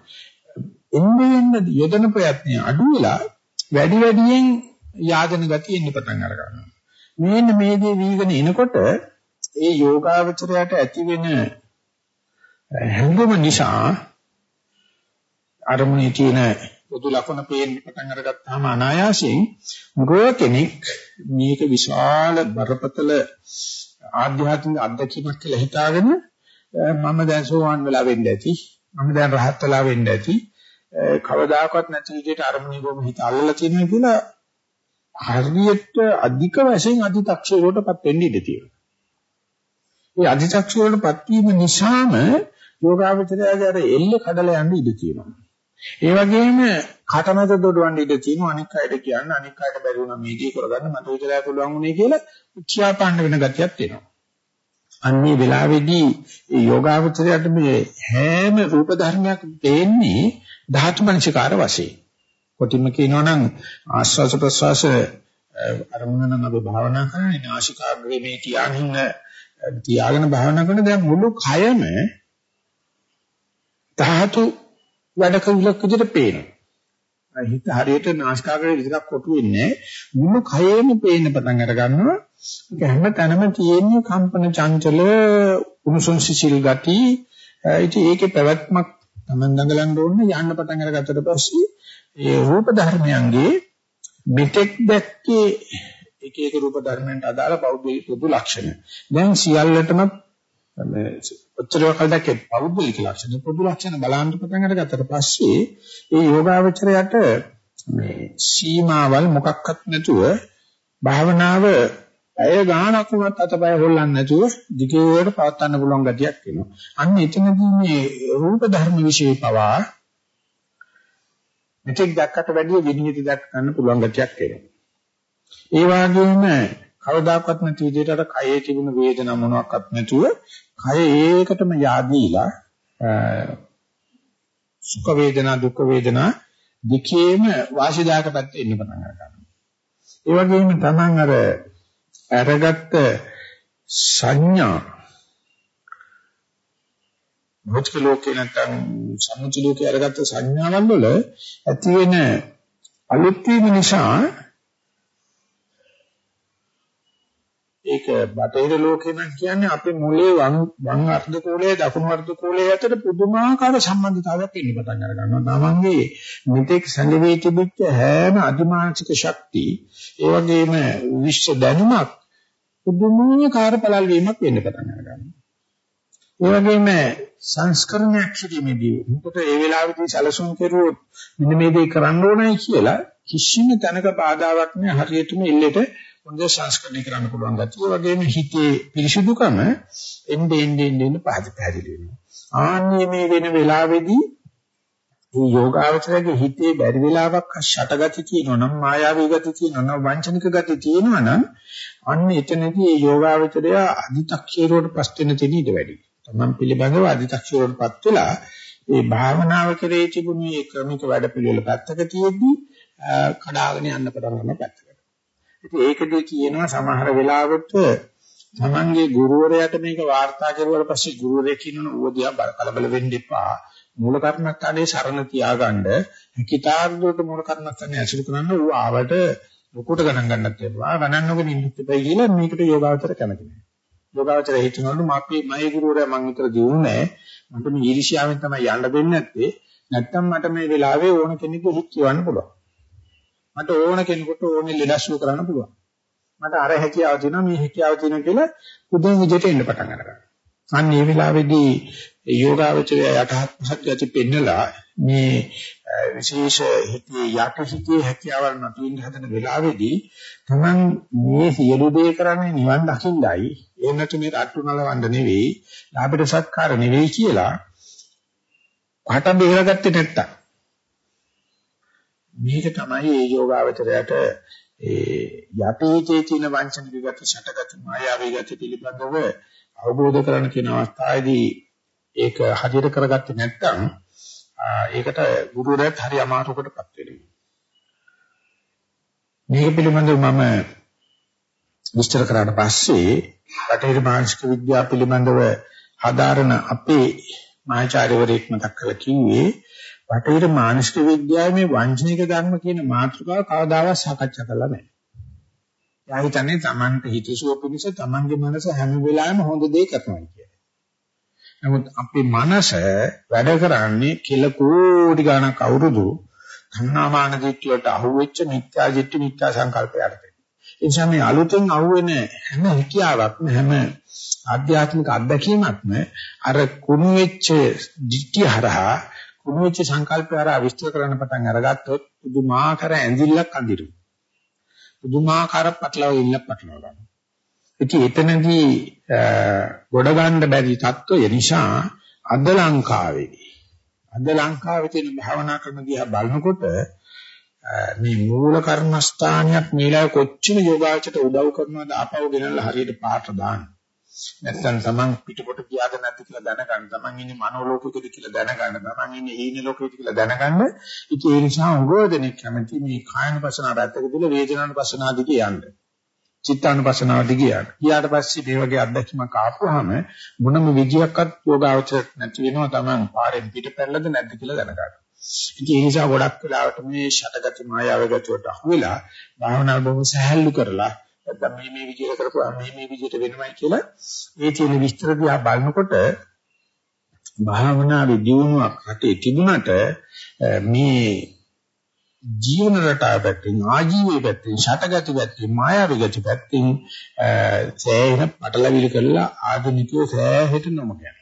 එන්නේ එන්න යොදන ප්‍රයත්නය අඩු වෙලා වැඩි වැඩියෙන් යාදන ගතිය එන්න පටන් අර ගන්නවා. මේන්න මේ දේ වීගෙන එනකොට ඒ යෝගාවචරයට ඇති වෙන හැඟුම නිසා අරමුණේ තියෙන පොදු ලක්ෂණ පේන්න පටන් අරගත්තාම අනායාසයෙන් ගෝ කෙනෙක් මේක විශාල බරපතල ආධ්‍යාත්මික අත්දැකීමක් කියලා හිතාගෙන මම දැන් සෝවාන් වෙලා වෙන්න ඇති මම දැන් රහත් වෙලා වෙන්න ඇති කවදාකවත් නැති විදිහට අරමුණේ ගොම හිත අල්ලලා තියෙනවා කියලා හරියට අධික වශයෙන් අධිතක්ෂරයටපත් වෙන්න ඉඩ තියෙනවා. ඒ අධිතක්ෂරයටපත් වීම නිසාම යෝගාවචරයගේ අර එල්ල කඩලා යන්න ඉඩ තියෙනවා. ඒ වගේම කටමැද දොඩවන්න ඉඩ තියෙනවා අනික් අයට කියන්න අනික් අයට බැරි වුණා මේ දේ කරගන්න මට විතරයි පුළුවන් උනේ කියලා උච්චාපාන්න වෙන ගතියක් තියෙනවා. අන්නේ වෙලාවේදී මේ යෝගාවචරයට මේ හැම රූප ධර්මයක් දෙන්නේ ධාතු මනසිකාර වශයෙන්. කොටිම කියනවා නම් ආස්වාස ප්‍රස්වාස අරමුණ නම් අපි භාවනා කරන්නේ නාසිකාග්‍රේ මේ තියාගෙන තියාගෙන භාවනා කරන දැන් මුළු කයම ධාතු වැඩ කරුලක් විදිහට පේනවා. හිත හරියට නාසිකාග්‍රේ විතරක් කොටු වෙන්නේ මුළු කයෙම පේන්න පටන් අර ගන්නවා. ඒක හැම තැනම තියෙන කම්පන චංචල උණුසුම් සිසිල් ගති. ඉතින් ඒකේ පැවැත්මක් Taman දඟලන්න ඕනේ යන්න පටන් අරගත්තට පස්සේ ඒ රූප ධර්මයන්ගේ මෙතෙක් දැක්කේ එක එක රූප ධර්මයන්ට අදාළ පෞද්ගලික පොදු ලක්ෂණ. දැන් සියල්ලටම මේ ඔච්චර කල් දැක්කේ පෞද්ගලික ලක්ෂණ පොදු ලක්ෂණ බලන්න පටන් අරගත්තට පස්සේ ඒ යෝගාවචරයට මේ සීමාවල් මොකක්වත් නැතුව භාවනාව ඇය ගානක් වුණත් අතපය හොල්ලන්නේ නැතුව දිගට පවත්වන්න පුළුවන් ගතියක් එනවා. අන්න එතනදී මේ රූප ධර්ම વિશે පවා මෙතෙක් දැක්කට වැඩිය විනිවිද දැක් ගන්න පුළුවන් ගතියක් එනවා. ඒ වගේම කවදාකවත් නැති විදිහට අර කයේ තිබුණ වේදනා මොනවාක්වත් නැතුව කය ඒකටම yaadීලා සුඛ වේදනා දුක්ඛ වේදනා දෙකේම වාසිදායක පැත්තේ ඉන්න පටන් ගන්නවා. ඒ වගේම Taman අර අරගත්ත සංඥා භෞතික ලෝකේ නැත්නම් සම්මුති ලෝකේ අරගත්ත සංඥාවන් වල ඇති වෙන අලුත් වීම නිසා ඒක බටහිර ලෝකේ නම් කියන්නේ අපේ මොලේ වම් වම් අර්ධ කෝලයේ දකුණු අර්ධ කෝලයේ අතර පුදුමාකාර සම්බන්ධතාවයක් ඉන්න පටන් අර ගන්නවා. තමන්ගේ මෙතෙක් සංවේදී තිබිච්ච හැම අධිමානසික ශක්තිය ඒ වගේම විශ්ව දැනුමක් පුදුමාකාර පළල් වීමක් වෙන්න පටන් අර ගන්නවා. ඒ වගේම සංස්කරණයක් කිරීමේදී මොකට ඒ වෙලාවෙදී සැලසුම් කෙරුවොත් මෙන්න මේ දේ කරන්න ඕනයි කියලා කිසිම තැනක බාධාවක් නැහැ හරියටම ඉල්ලෙට හොඳ සංස්කරණය කරන්න පුළුවන් ගැතිය වගේම හිතේ පිරිසුදුකම එnde ende ende පහදි පැහැදිලි වෙනවා. ආන්නේ මේ වෙන වෙලාවේදී මේ යෝගාවචරයේ හිතේ බැරි වෙලාවක් ෂටගති තියෙනවා නම් මායාවී ගති තියෙනවා නම් වංචනික ගති තියෙනවා නම් අන්න එතනදී මේ යෝගාවචරය අදි탁ෂීරුවට පස් වෙන තැන ඉඳ වැඩි. තමන් පිළිබඳව අදි탁ෂීරුවටපත් වෙලා මේ භාවනාව කරේ තිබුණු මේ ක්‍රමික වැඩ පිළිවෙල පැත්තක තියෙද්දි කඩාගෙන යන්න පටන් ගන්න පැත්තක. ඉතින් ඒකදී කියනවා සමහර වෙලාවට තමන්ගේ ගුරුවරයාට මේක වාර්තා කරුවාට පස්සේ ගුරුවරයා කියනවා ඌදියා කලබල වෙන්න එපා. මූල කර්මස්ථානයේ සරණ තියාගන්න හිතාර්ධයට මූල කර්මස්ථානේ ඇසුරු කරන්න ඌ ආවට ලොකුට ගණන් ගන්නත් එපා. ගණන් නොගෙන ඉන්නත් එපා කියලා මේකට යෝගාවචර කැමති නැහැ. යෝගාවචර හිතනවලු මාපේ මගේ ගුරුවරයා මං විතර දිනුනේ මට මේ ඊර්ෂ්‍යාවෙන් තමයි යන්න දෙන්නේ නැත්තේ. නැත්තම් මට මේ වෙලාවේ ඕන කෙනෙකුට හිත කියවන්න පුළුවන්. මට ඕන කෙනෙකුට ඕනේ ලෙඩස්සුව කරන්න පුළුවන්. මට අර හැකියාව තියෙනවා මේ හැකියාව තියෙනවා කියලා පුදුම විදිහට එන්න පටන් ගන්නවා. අන්න මේ වෙලාවේදී යෝගාවචරය යටහත් පහත් ගති පෙන්නලා මේ විශේෂ හිතේ යට හිතේ හැකියාවල් නැතුවින් හදන වෙලාවේදී තමන් මේ සියලු දේ කරන්නේ නිවන් දකින්නයි එන්නට මේ රට්ටු නලවන්න නෙවෙයි ලාභයට සත්කාර නෙවෙයි කියලා පාට බේරගත්තේ නැත්තම් මේක තමයි ඒ යෝගාවචරයට ඒ යටිහිතේ තියෙන වංචනික ගති ෂටගති මායාවී ගති පිළිබඳව අවබෝධ කරගන්න කියන අවස්ථාවේදී ඒක හදිහට කරගත්තේ නැත්නම් ඒකට ගුරුවරයාත් හරි අමාරුකටපත් වෙනවා. මේක පිළිබඳව මම විස්තර කරාට පස්සේ රටේ මානසික විද්‍යාව පිළිබඳව හදාරන අපේ මහාචාර්යවරයෙක් මතක් කරලා කිව්වේ බටහිර මානසික විද්‍යාවේ මේ වංචනික ධර්ම කියන මාතෘකාව කවදාවත් සාකච්ඡා කරලා නැහැ. එයා හිතන්නේ Tamante හිතසුව පිණිස Tamange මනස හැම වෙලාවෙම හොඳ දේ කරනවා කියලා. නමුත් අපේ මනස වැඩ කරන්නේ කිල කෝටි ගණක් අවුරුදු ධම්නාමාන දිට්ඨියට අහුවෙච්ච මිත්‍යා දිට්ඨි මිත්‍යා සංකල්පයට. ඒ නිසා මේ අලුතෙන් අහුවෙන හැම හිකියාවක්ම හැම ආධ්‍යාත්මික අත්දැකීමක්ම අර කුණු වෙච්ච දිට්ඨිය හරහා කුණු වෙච්ච සංකල්පය හරහා විස්තර කරන්න පටන් අරගත්තොත් පුදුමාකාර ඇඳිල්ලක් අඳිනවා. පුදුමාකාර පටලවීමක් පටලවා ගන්නවා. ඉතින් එතනදී ගොඩ ගන්න බැරි තත්ත්වය නිසා අද ලංකාවේ අද ලංකාවේ තියෙන භාවනා ක්‍රම දිහා බලනකොට මේ මූල කර්මස්ථානියක් මේලා කොච්චර යෝගාචරයට උදව් කරනවද ආපහු ගෙනල්ලා හරියට පාට දාන්න. නැත්නම් Taman පිටකොට ගියාද නැද්ද කියලා දැනගන්න. Taman ඉන්නේ මනෝලෝකෙකද කියලා දැනගන්න. Taman ඉන්නේ හීන ලෝකෙකද කියලා දැනගන්න. ඉතින් ඒ නිසා උගෝදෙනෙක් කැමති මේ කායනුපසනාව පැත්තක දාලා වේදනානුපසනාව දිගේ යන්න. චිත්තානුපසනාව දිගේ යන්න. ඊට පස්සේ මේ වගේ අත්දැකීමක් ආපුවාම මොනම විදියක්වත් යෝගාවචර නැති වෙනවා Taman පාරෙන් පිට පැනලාද නැද්ද කියලා දැනගන්න. ඉතින් ඒ නිසා ගොඩක් වෙලාවට මේ ෂටගති මායාව ගතියට අහු වෙලා භාවනාව බොහොම සහැල්ලු කරලා නැත්නම් මේ මේ විදිහට කරපුවා මේ මේ විදිහට වෙනවයි කියලා ඒ තියෙන විස්තර දිහා බලනකොට භාවනාවේ දියුණුවක් රටේ තිබුණට මේ ජීවන රටාව පැත්තෙන් ආජීවයේ පැත්තෙන් ෂටගති පැත්තෙන් මායාවී ගති පැත්තෙන් සෑහෙන පටලවිලි කරලා ආධුනිකයෝ සෑහෙට නොම යනවා.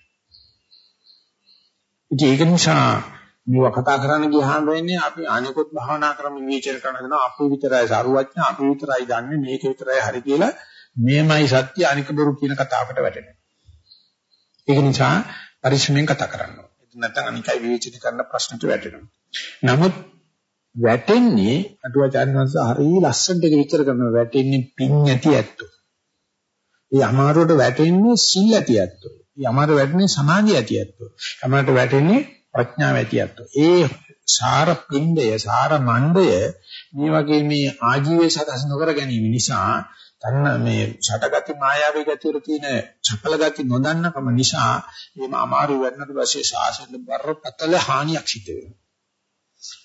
ඒක නිසා මේවා කතා කරන්න ගියාම වෙන්නේ අපි අනිකොත් භාවනා ක්‍රම විචාර කරන අපි විතරයි සරුවඥ අපි විතරයි දන්නේ මේක විතරයි හරි කියලා මේමයි සත්‍ය අනික බොරු කියන කතාවකට වැටෙනවා. ඒක නිසා පරිශ්‍රමයෙන් කතා කරන්න ඕනේ. නැත්නම් අනිකයි විවේචනය කරන ප්‍රශ්නට වැටෙනවා. නමුත් වැටෙන්නේ අටුවාචාර්ය වංශ හරිය ලස්සනට විචාර කරනවා වැටෙන්නේ පින් ඇති ඇත්තෝ. ඒ අමාරුවට වැටෙන්නේ සිල් ඇති ඇත්තෝ. ඒ අමාරුවට වැටෙන්නේ සමාධිය ඇති ඇත්තෝ. අමාරුවට වැටෙන්නේ ප්‍රඥාව ඇති ඇත්තෝ. ඒ සාර පින්ඩය සාර මණ්ඩය මේ වගේ මේ ආජීවයේ සකස් නොකර ගැනීම නිසා තන්න මේ ෂටගති මායාවේ ගති වල තියෙන චපල ගති නොදන්නකම නිසා මේ අමාරු වෙන්නට පස්සේ ශාසන බරපතල හානියක් සිද්ධ වෙනවා.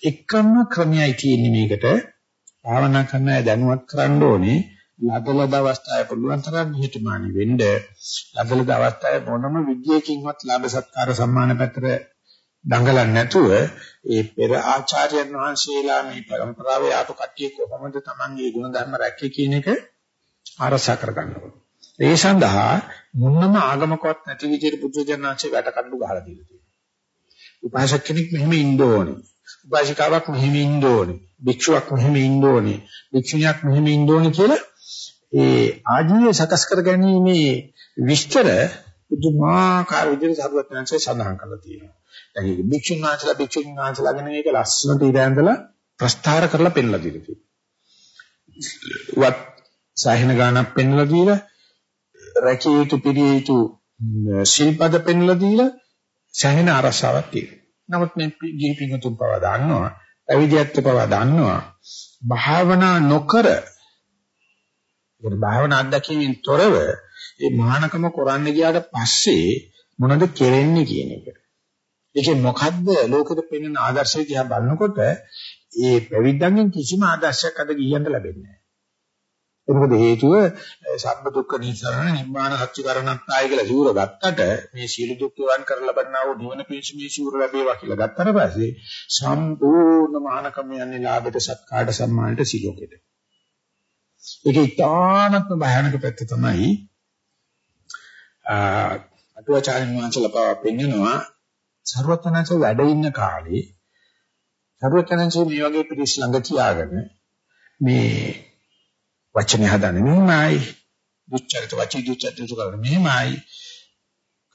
එකම ක්‍රමයයි තියෙන්නේ මේකට භාවනා කරන අය දැනුවත් කරන්න ඕනේ ලදලද අවස්ථාවේ පුළුවන් තරම් නිහතමානී වෙන්න ලදලද අවස්ථාවේ මොනම විද්‍යාවකින්වත් ලාභ සත්කාර සම්මාන පැතර දඟලන්නේ නැතුව ඒ පෙර ආචාර්යයන් වහන්සේලා මේ પરම්පරාවේ ආපු කට්ටිය කොහොමද Tamange ගුණ ධර්ම රැකේ කියන එක ආරසා කරගන්න ඕනේ. ඒ සඳහා මුන්නම ආගමකවත් නැති විදිහට බුදුජානනාංශේ වැට කඩු ගහලා දීලා තියෙනවා. උපාසක කෙනෙක් මෙහෙම ඉන්න ඕනේ. උපාසිකාවක් මෙහෙම ඉන්න ඕනේ. භික්ෂුවක් මෙහෙම ඉන්න ඕනේ. භික්ෂුණියක් මෙහෙම ඉන්න ඕනේ කියලා ඒ ආජීවය සකස් කර ගැනීමේ විස්තර පුදුමාකාර විදිහට සරුවත්නංශය සඳහන් කරලා තියෙනවා. දැන් මේ භික්ෂුන් වහන්සේලා භික්ෂුන් වහන්සේලා ගැන මේක ලස්සනට ඉරැඳලා ප්‍රස්තාර කරලා පෙන්නලා දීලා තියෙනවා. වත් සාහින ගානක් පෙන්නලා දීලා රැකිය යුතු පිළිය යුතු ශිල්පද පෙන්නලා දීලා සාහින අරසාවක් තියෙනවා. නමුත් මේ ජීවිතුන් පවා දන්නවා, පැවිදියත් පවා දන්නවා. භාවනා නොකර ඒ භාවනා අත්දැකීමෙන් තොරව ඒ මහානකම කරන්න ගියාට පස්සේ මොනවද කෙරෙන්නේ කියන එක. ඒකේ මොකද්ද ලෝකෙට පෙන්වන ආදර්ශය දිහා බලනකොට ඒ පැවිද්දන්ගෙන් කිසිම ආදර්ශයක් අද ගියන්න ලැබෙන්නේ නැහැ. ඒ මොකද හේතුව සබ්බ දුක්ඛ නිසරණ නිබ්බාන සත්‍ය කරණත්තාය කියලා සිවුර ගත්තට මේ සීල දුක් වන් කර ලබන්නා වූ නිවන පිණිස මේ සිවුර ලැබේවා කියලා ගත්තට පස්සේ සම්පූර්ණ මහානකම යන්නේ ලාභයට සත්කාට සම්මානට සිලෝකෙට. ඒක ඉතාමත්ම භයානක පැත්ත තමයි අටුවාචාර්යන් වහන්සේලා පාව පෙන්නනවා ਸਰවඥාන්සේ වැඩ ඉන්න කාලේ ਸਰවඥාන්සේ මේ වගේ පිරිස් ළඟ තියාගෙන මේ වචනේ හදන්නේ. මෙහෙමයි. දුච්චරිත වචී දුච්චරිත දුරු කරන්නේ මෙහෙමයි.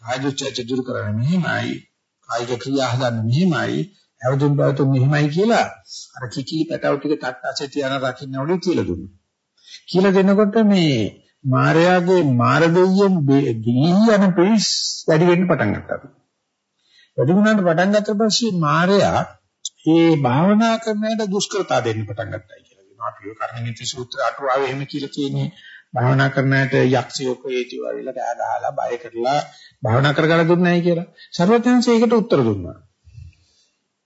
කාය දුච්චරිත දුරු කරන්නේ මෙහෙමයි. කායික ක්‍රියා හදන්නේ මෙහෙමයි. අවදුම් බවතු මෙහෙමයි කියලා අර කිකිලි පැටව ටික තට්ටාසේ තියන රකින්න ඕනේ කියලා දුන්නා. කියලා දෙනකොට මේ මායාවේ මාර දෙයියන් දීහන පිස් වැඩි වෙන්න පටන් ගත්තා. වැඩි වුණාට පටන් ගත්ත පස්සේ මාර්යා මේ භාවනා කරන්නට දුෂ්කරතා දෙන්න පටන් ගත්තා. අපි කර්ණිත සූත්‍ර අටුවාවේ එහෙම කියලා තියෙන්නේ භාවනා කරන්නට යක්ෂයෝ ප්‍රේතය වවිලා කෑ ගහලා බය කරලා භාවනා කරගන්න දුන්නේ නැහැ කියලා. සර්වඥාන්සේ ඒකට උත්තර දුන්නා.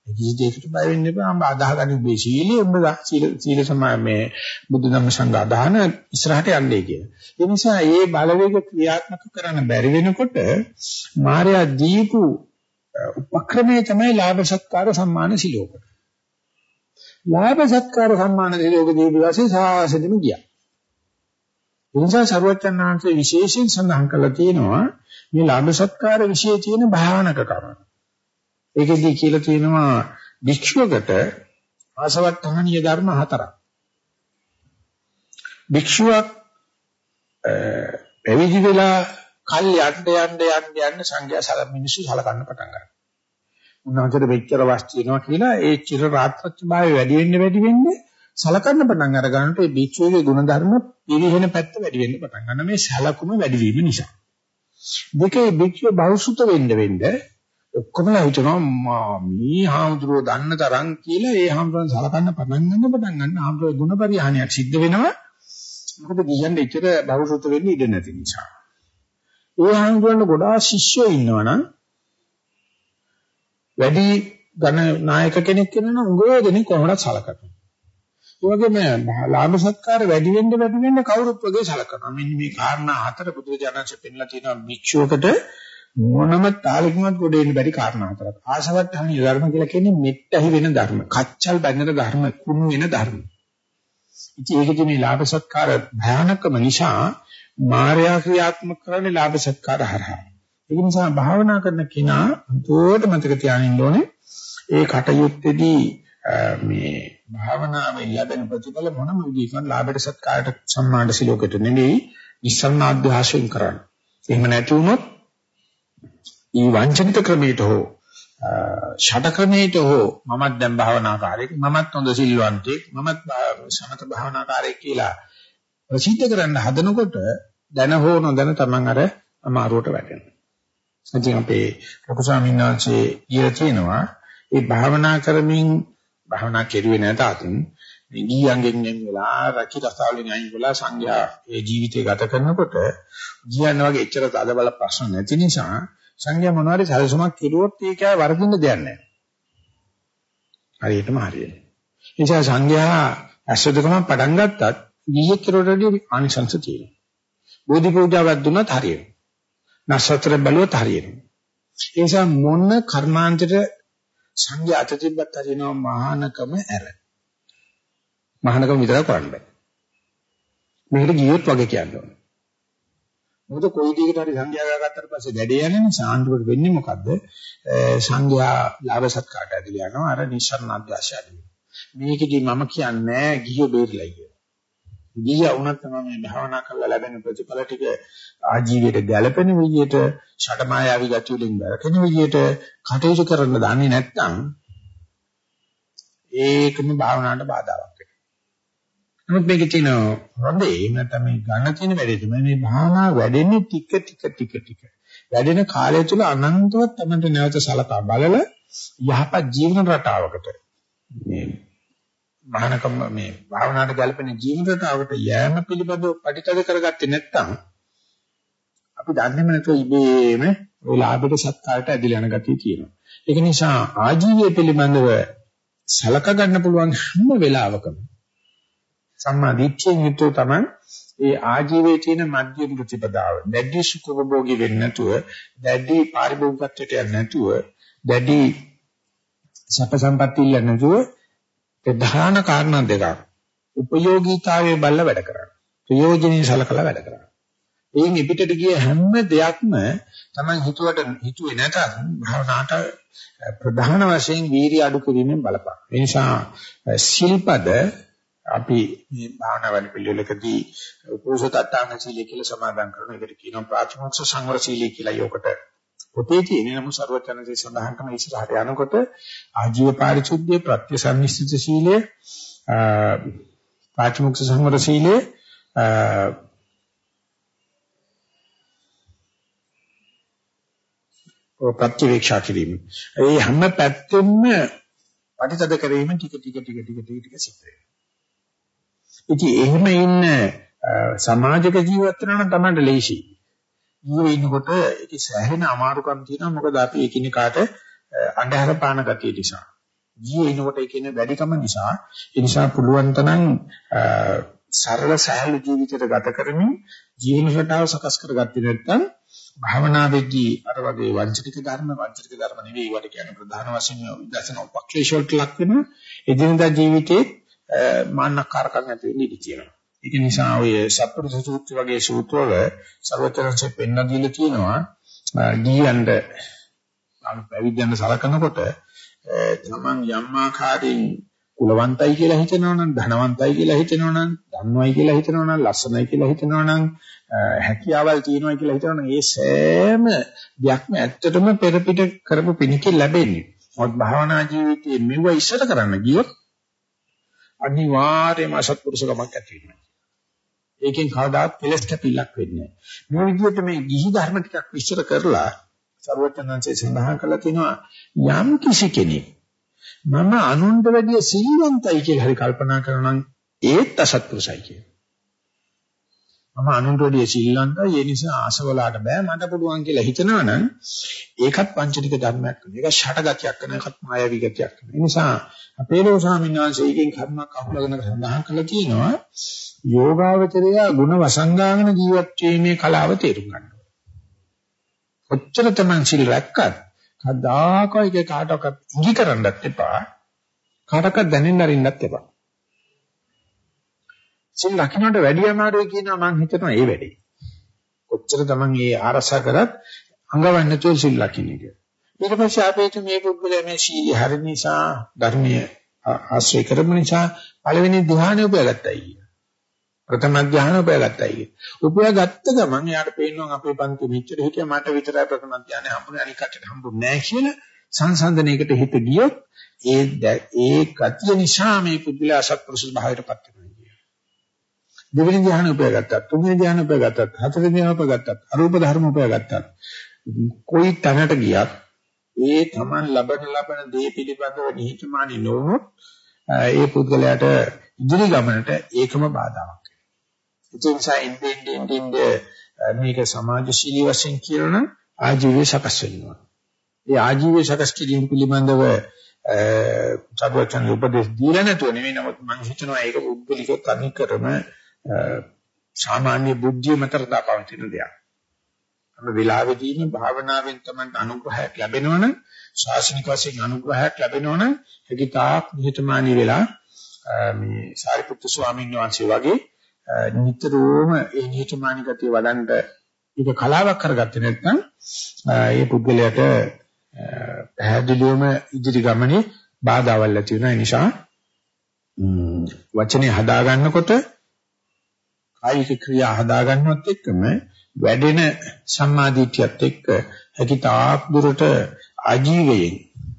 කිසි දෙයකට බය වෙන්න එපා. අම්බ අදාහගනි මේ සීලිය උඹ සීල සීල සමාය මේ බුද්ධ ධම්ම සංඝ අදහන ඉස්සරහට යන්නේ කියලා. ඒ නිසා මේ බලවේග ක්‍රියාත්මක කරන්න බැරි වෙනකොට මාර්යා දීපු උපක්‍රමයේ තමයි ලාභ සත්කාර සම්මාන සිලෝකට. ලාභ සත්කාර සම්මාන දෙලෝක දීපුවාසේ සාසනෙම ගියා. ඒ නිසා සරුවචනාංශයේ විශේෂයෙන් සඳහන් කරලා තියෙනවා මේ ලාභ සත්කාර વિશે තියෙන භයානක කම. ඒකෙදී කියලා තියෙනවා භික්ෂුවකට ආසවට්ටහනීය ධර්ම හතරක්. භික්ෂුවක් පැවිදි වෙලා කල් යන්න යන්න යන්න යන්න සංඝයා සල මිනිස්සු සලකන්න පටන් ගන්නවා. උන්වහන්සේට මෙච්චර වස් තියෙනවා කියලා ඒ චිර රාත්‍රච්ච භාවය වැඩි වෙන්න වැඩි වෙන්න සලකන්න පටන් අර ගන්නට ඒ භික්ෂුවගේ ගුණධර්ම පිළිහෙන පැත්ත වැඩි වෙන්න පටන් ගන්න මේ සලකුම වැඩි වීම නිසා. දෙකේ භික්ෂුව බහුසුත වෙන්න වෙන්න ඔක්කොමලා හිතනවා මේ හාමුදුරුවෝ දන්න තරම් කියලා ඒ හාමුදුරුවන් සලකන්න පටන් ගන්න පටන් ගන්න හාමුදුරුවෝ ගුණ පරිහානියක් සිද්ධ වෙනවා. මොකද කියන්නේ ඉතර බහුසුත වෙන්න ඉඩ නැති නිසා. ඒ හාමුදුරුවන්ට ගොඩාක් ශිෂ්‍යයෝ ඉන්නවනම් වැඩි ඝන නායක කෙනෙක් වෙනවා උගෝ දෙනෙක් කොහොමද සලකන්නේ. ඒ වගේම ලාභ සත්කාර වැඩි වෙන්න වැඩි වෙන්න කවුරුත් වගේ සලකනවා. මෙන්න මේ කාරණා හතර බුදුරජාණන්සේ පෙන්නලා තියෙනවා භික්ෂුවකට මොනම තාලකින්වත් ගොඩ එන්න බැරි කාරණා හතරක්. ආසවට්ටහණී ධර්ම කියලා කියන්නේ මෙට්ටහි වෙන ධර්ම. කච්චල් බැඳෙන ධර්ම, කුණු වෙන ධර්ම. ඉතින් ඒකදී මේ ලාභ සත්කාර භයානකම නිසා මායя ක්‍රියාත්මක කරන්නේ ලාභ සත්කාර හරහා. ඒක නිසා භාවනා කරන කෙනා උඩට මතක තියාගන්න ඕනේ ඒ කටයුත්තේදී මේ භාවනාවෙන් ලැබෙන ප්‍රතිඵල මොනම විදිහකින් ලාභයට සත්කාරයට සම්මාන සිලෝකයට නෙවෙයි නිස්සන්නාධ්‍යාසයෙන් කරන්නේ. එහෙම නැති වුණොත් ඊ වංචනික ක්‍රමයට හෝ ෂඩ ක්‍රමයට හෝ මමත් දැන් භාවනාකාරයෙක් මමත් හොඳ සිල්වන්තයෙක් මමත් සමත භාවනාකාරයෙක් කියලා ප්‍රසිද්ධ කරන්න හදනකොට දැන හෝ නොදැන තමන් අර අමාරුවට වැටෙනවා. ඉතින් අපේ ලොකු ස්වාමීන් වහන්සේ කියලා කියනවා ඒ භාවනා කරමින් භාවනා කෙරුවේ නැත අතින් ගියංගෙන් නෙම් වෙලා රකි රසාවලින් අයින් වෙලා සංඝයා ඒ ජීවිතය ගත කරනකොට ගියන් වගේ එච්චර තද බල ප්‍රශ්න නැති නිසා සංඝයා මොනවාරි සැලසුමක් කෙරුවොත් ඒකයි වරදින්න දෙයක් නැහැ. හරියටම හරියන්නේ. ඒ නිසා සංඝයා ඇසදකම පටන් ගත්තත් ගියේ කෙරුවටදී ආනිසංස තියෙනවා. බෝධි පූජාවක් දුන්නත් හරියනවා. නස්සතර බැලුවොත් හරියනවා. ඒ නිසා මොන කර්මාන්තයට සංඝයා අත තිබ්බත් හරියනවා මහානකම ඇර. මහානකම විතර කරන්න බෑ. මේකට ගියොත් වගේ කියන්න ඕනේ. මොකද කොයි දෙයකට හරි සංඝයා ගත්තට පස්සේ දැඩේ යන නිසා ආණ්ඩුවට වෙන්නේ මොකද්ද? සංඝයා ලාභ සත්කාරට ඇදලා යනවා අර නිශ්චරණ අධ්‍යාශයදී. මේකෙදි මම කියන්නේ ගිහියෝ බේරලා කියලා. ගිහියා වුණත් තමයි මේ භාවනා කරලා ලැබෙන ප්‍රතිඵල ටික ආජීවයට ගැළපෙන විදිහට ෂටමායාවි ගති වලින් බැරකෙන විදිහට කටයුතු කරන්න දන්නේ නැත්නම් ඒකම භාවනාවට බාධාවක් වෙනවා. නමුත් මේකේ තියෙන හොඳේ එහෙම නැත්නම් මේ ගන්න තියෙන වැඩේ තමයි මේ භාවනා වැඩෙන්නේ ටික ටික ටික ටික. වැඩෙන කාලය තුල අනන්තවත් තමයි නැවත සලකා බලලා යහපත් ජීවන රටාවකට මේ මහානකම මේ භාවනාවට ගැලපෙන ජීවන රටාවකට යෑම පිළිබඳව පරිතද කරගත්තේ නැත්නම් අපි දන්නේම නැතුව ඉබේම ওই ලාභයට සත්කාරයට ඇදලා යන ගතිය තියෙනවා. ඒක නිසා ආජීවය පිළිබඳව සලක ගන්න පුළුවන් හැම වෙලාවකම සම්මා දිට්ඨියෙන් යුතුව තමයි ඒ ආජීවයේ තියෙන මධ්‍යම ප්‍රතිපදාව. දැඩි සුඛභෝගී වෙන්නේ නැතුව, දැඩි පාරිභෝගිකත්වයට යන්නේ නැතුව, දැඩි සැප සම්පත් ඉල්ලන්නේ නැතුව ප්‍රධාන කාරණා දෙකක්. උපයෝගීතාවයේ බල්ල වැඩ කරන්නේ. ප්‍රයෝජනෙයි සලකලා වැඩ කරන්නේ. එයින් පිටට ගිය හැම දෙයක්ම තමයි හිතුවට හිතුවේ නැතත් භාවනාට ප්‍රධාන වශයෙන් වීර්ය අඩු කිරීමෙන් බලපාන. ඒ නිසා සිල්පද අපි මේ භාවනා වැඩ පිළිවෙලකදී උපෝසතත්තාංග සීලය කියලා සමාදන් කරනවා. ඒකට කියනවා ප්‍රාතිමෝක්ෂ සංවර සීලය කියලා. යොකට පොතේ තියෙන නමුත් ਸਰවචනසේ සඳහන් කරන ඉස්සරහට යනකොට ආජීව පාරිශුද්ධිය ප්‍රත්‍යසන්නිස්සිත සීලය ප්‍රාතිමෝක්ෂ සංවර සීලය ප්‍රතිවේක්ෂා කිරීම. ඒ හැම පැත්තෙම පරිතද කිරීම ටික ටික ටික ටික ටික ටික සිද්ධ වෙනවා. ඉතින් එහෙම ඉන්න සමාජික ජීවත් වෙනවා නම් තමයි ලේසි. ඊයේ ඉන්නකොට ඒක සෑහෙන අමාරුකම් තියෙනවා. මොකද අපි එකිනෙකාට අන්ධහර පාන ගතිය නිසා. ඊයේ ඉන්නකොට ඒකේ වැඩිකම නිසා ඒ නිසා පුළුවන් තරම් සරල සහැල්ලු ජීවිතයකට ගත කරමින් ජීවන රටාව සකස් කරගත්තේ නැත්නම් භාවනාවේදී අර වගේ වංචනික ධර්ම වංචනික ධර්ම නෙවෙයි වට කියන්නේ. ප්‍රධාන වශයෙන් විදර්ශන උපක්ලේශ වලට ලක් වෙනවා. එදිනදා ජීවිතේ මාන්නකාරකම් ඇති වෙන්න ඉඩ තියෙනවා. ඒක නිසා ඔය සත්පුරුෂ සූත්‍ර වගේ සූත්‍රවල ਸਰවතරංශෙ පෙන්න දීලා තියෙනවා ගියන්ඩ පැවිද්දන්ට සලකනකොට තමන් යම් ආකාරයෙන් කුලවන්තයි කියලා හිතනවනම් ධනවන්තයි කියලා හිතනවනම් ධම්මයි කියලා හිතනවනම් ලස්සනයි කියලා හිතනවනම් හැකියාවල් තියෙනවා කියලා හිතනවනම් ඒ සෑම දෙයක්ම ඇත්තටම පෙරපිට කරපු පිණිකේ ලැබෙන්නේ. මොකද භාවනා ජීවිතයේ මෙව ඉස්සර කරන්න ගියොත් අනිවාර්යයෙන්ම අසත්පුරුෂකමක් ඇති වෙනවා. ඒකෙන් කවදාත් කෙලස් කැපිල්ලක් වෙන්නේ නැහැ. මේ විදිහට මේ ගිහි ධර්ම ටිකක් විස්තර කරලා සර්වඥාන්සේ සඳහන් කළා තියෙනවා යම් කිසි කෙනෙක් මම අනුන්ට වැඩිය සිල්වන්තයි කියලා හරි කල්පනා කරනවා නම් ඒත් අසත්පුරුසයි කියලා. මම අනුන්ට වැඩිය සිල්වන්තයි ඒ නිසා ආසවලාට බෑ මට පුළුවන් කියලා හිතනවනම් ඒකත් පංචනික ධර්මයක් නෙවෙයි. ඒක ෂටගතියක් කරන එකත් මායාවී ගතියක් කරන. ඒ නිසා අපේ ලෝ ස්වාමීන් වහන්සේ එකෙන් කර්මයක් අහුලගෙන සඳහන් කළා තියෙනවා යෝගාවචරය ಗುಣ වසංගාගෙන ජීවත් වීමේ කලාව තේරුම් ගන්නවා. ඔච්චර තමන් සිල් රැක්කත් කවදාකවත් ඒක කාටවත් ඉඟි කරන්නත් එපා. කාටවත් දැනෙන්න අරින්නත් එපා. සිල් ලකිනට වැඩි අමාරුයි කියනවා මම හිතනවා ඒ වැඩේ. කොච්චර තමන් මේ ආරසා කරත් අඟවන්නේ නැතුව සිල් ලකින්න කියලා. ඊට පස්සේ ආපේට මේ පුද්ගලයා මේ සීලය හරි නිසා ධර්මීය ආශ්‍රය කරපු නිසා පළවෙනි ධ්‍යානෙ උපයගත්තයි කිය. ප්‍රථම ධ්‍යානෙ උපයගත්තයි කිය. උපයගත්ත ගමන් එයාට පේනවා අපේ පන්ති මෙච්චර හිටියා මට විතරයි ප්‍රථම ධ්‍යානෙ හම්බුනේ අනික කටට හම්බුනේ නැහැ කියලා සංසන්දනයකට හිත ගියොත් ඒ ඒ ගතිය නිසා මේ පුද්ගලයා අසත්පුරුෂ භාවයටපත් වෙනවා කිය. දෙවෙනි ධ්‍යානෙ උපයගත්තා තුන්වෙනි ධ්‍යානෙ උපයගත්තා හතරවෙනි ධ්‍යානෙ උපයගත්තා අරූප ධර්ම උපයගත්තා කොයි තැනට ගියත් ඒ Taman ලබන ලබන දේ පිළිබඳව නිහිතමානී නොවුනොත් ඒ පුද්ගලයාට ඉදිරි ගමනට ඒකම බාධාවක්. ඒ නිසා ඉන්දෙන් ඉන්දෙන් මේක සමාජශීලී වශයෙන් කියනනම් ආජීවය සකස් වෙනවා. ඒ ආජීවය සකස් කිරීම පිළිබඳව සබවචන උපදේශ දීලා නැතුව නෙවෙයි නමුත් මම හිතනවා ඒක පුද්ගලිකව තනිකරම සාමාන්‍ය බුද්ධිය මත දාපවතින දෙයක්. හැම වෙලාවෙදීම භාවනාවෙන් තමයි අනුග්‍රහයක් ලැබෙනවනම් ශාසනික වශයෙන් අනුග්‍රහයක් ලැබෙනවනම් ඒකිතාක් නිහතමානී වෙලා මේ සාරිපුත්තු ස්වාමීන් වහන්සේ වගේ නිතරම ඒ නිහතමානී ගතිය වඩන්න ඒක කලාවක් කරගත්තේ නැත්නම් ඒ පුද්ගලයාට පැහැදිලිවම ඉදිරි ගමනේ බාධාවල් ඇති වෙන නිසා වචනේ හදා ගන්නකොට කායික ක්‍රියා හදා ගන්නවත් එක්කම වැඩෙන සම්මාදිටියත් එක්ක හැකිතාක් දුරට ආජීවයෙන්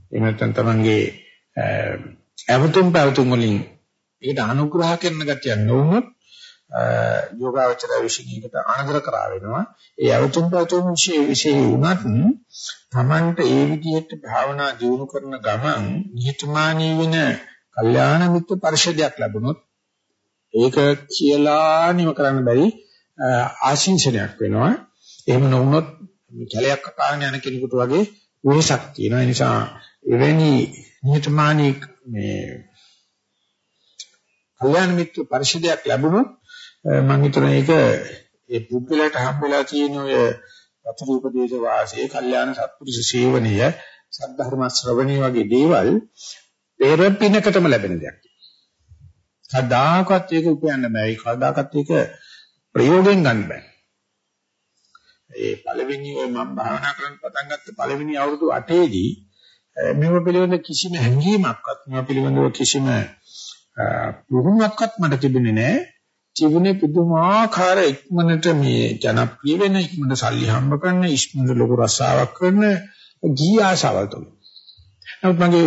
එහෙම නැත්නම් තමන්ගේ අවතුම් පැවතුම් වලින් ඒකට අනුග්‍රහ කරන ගතිය නොවුනොත් යෝගාවචර විශ්ිනීකට අනදර කරා වෙනවා. ඒ අවතුම් පැවතුම් විශේෂ විශේෂ වුණත් තමන්ට ඒ විදිහට භාවනා දියුණු කරන ගමන් නිහතමානී වෙන කල්යාණ මිත්‍ර පරිශදයක් ලැබුණොත් ඒක කියලා නිම කරන්න බැරි ආශිංසනයක් වෙනවා. එහෙම නොවුනොත් කැලයක් කපාගෙන යන කෙනෙකුට වගේ වෙහසක් තියෙනවා. ඒ නිසා එවැනි නිහතමානී මේ කල්‍යාණ මිත්‍ර පරිශදයක් ලැබුණොත් මම හිතනවා ඒක ඒ පුද්ගලයාට හම්බෙලා තියෙන ඔය වතුරුපදේශ වාසයේ කල්‍යාණ සත්පුරුෂ සේවනීය සද්ධර්ම ශ්‍රවණී වගේ දේවල් පෙරපිනකටම ලැබෙන දෙයක්. කවදාකවත් ඒක උපයන්න බෑ. කවදාකවත් ඒක ප්‍රයෝගයෙන් ගන්න බෑ. ඒ පළවෙනි ඔය මම භාවනා කරන්න පටන් ගත්ත පළවෙනි අවුරුදු 8 දී මේව පිළිබඳ කිසිම හැඟීමක්වත් මේව පිළිබඳව කිසිම පුහුණුවක්වත් මට තිබුණේ නැහැ. ජීවනේ පුදුමාකාර ඉක්මනට මේ ජනප්‍රිය වෙන ඉක්මනට සල්ලි හම්බ කරන ඉක්මනට ලොකු රසාවක් කරන ගී ආශාවල් තුන. නමුත් මගේ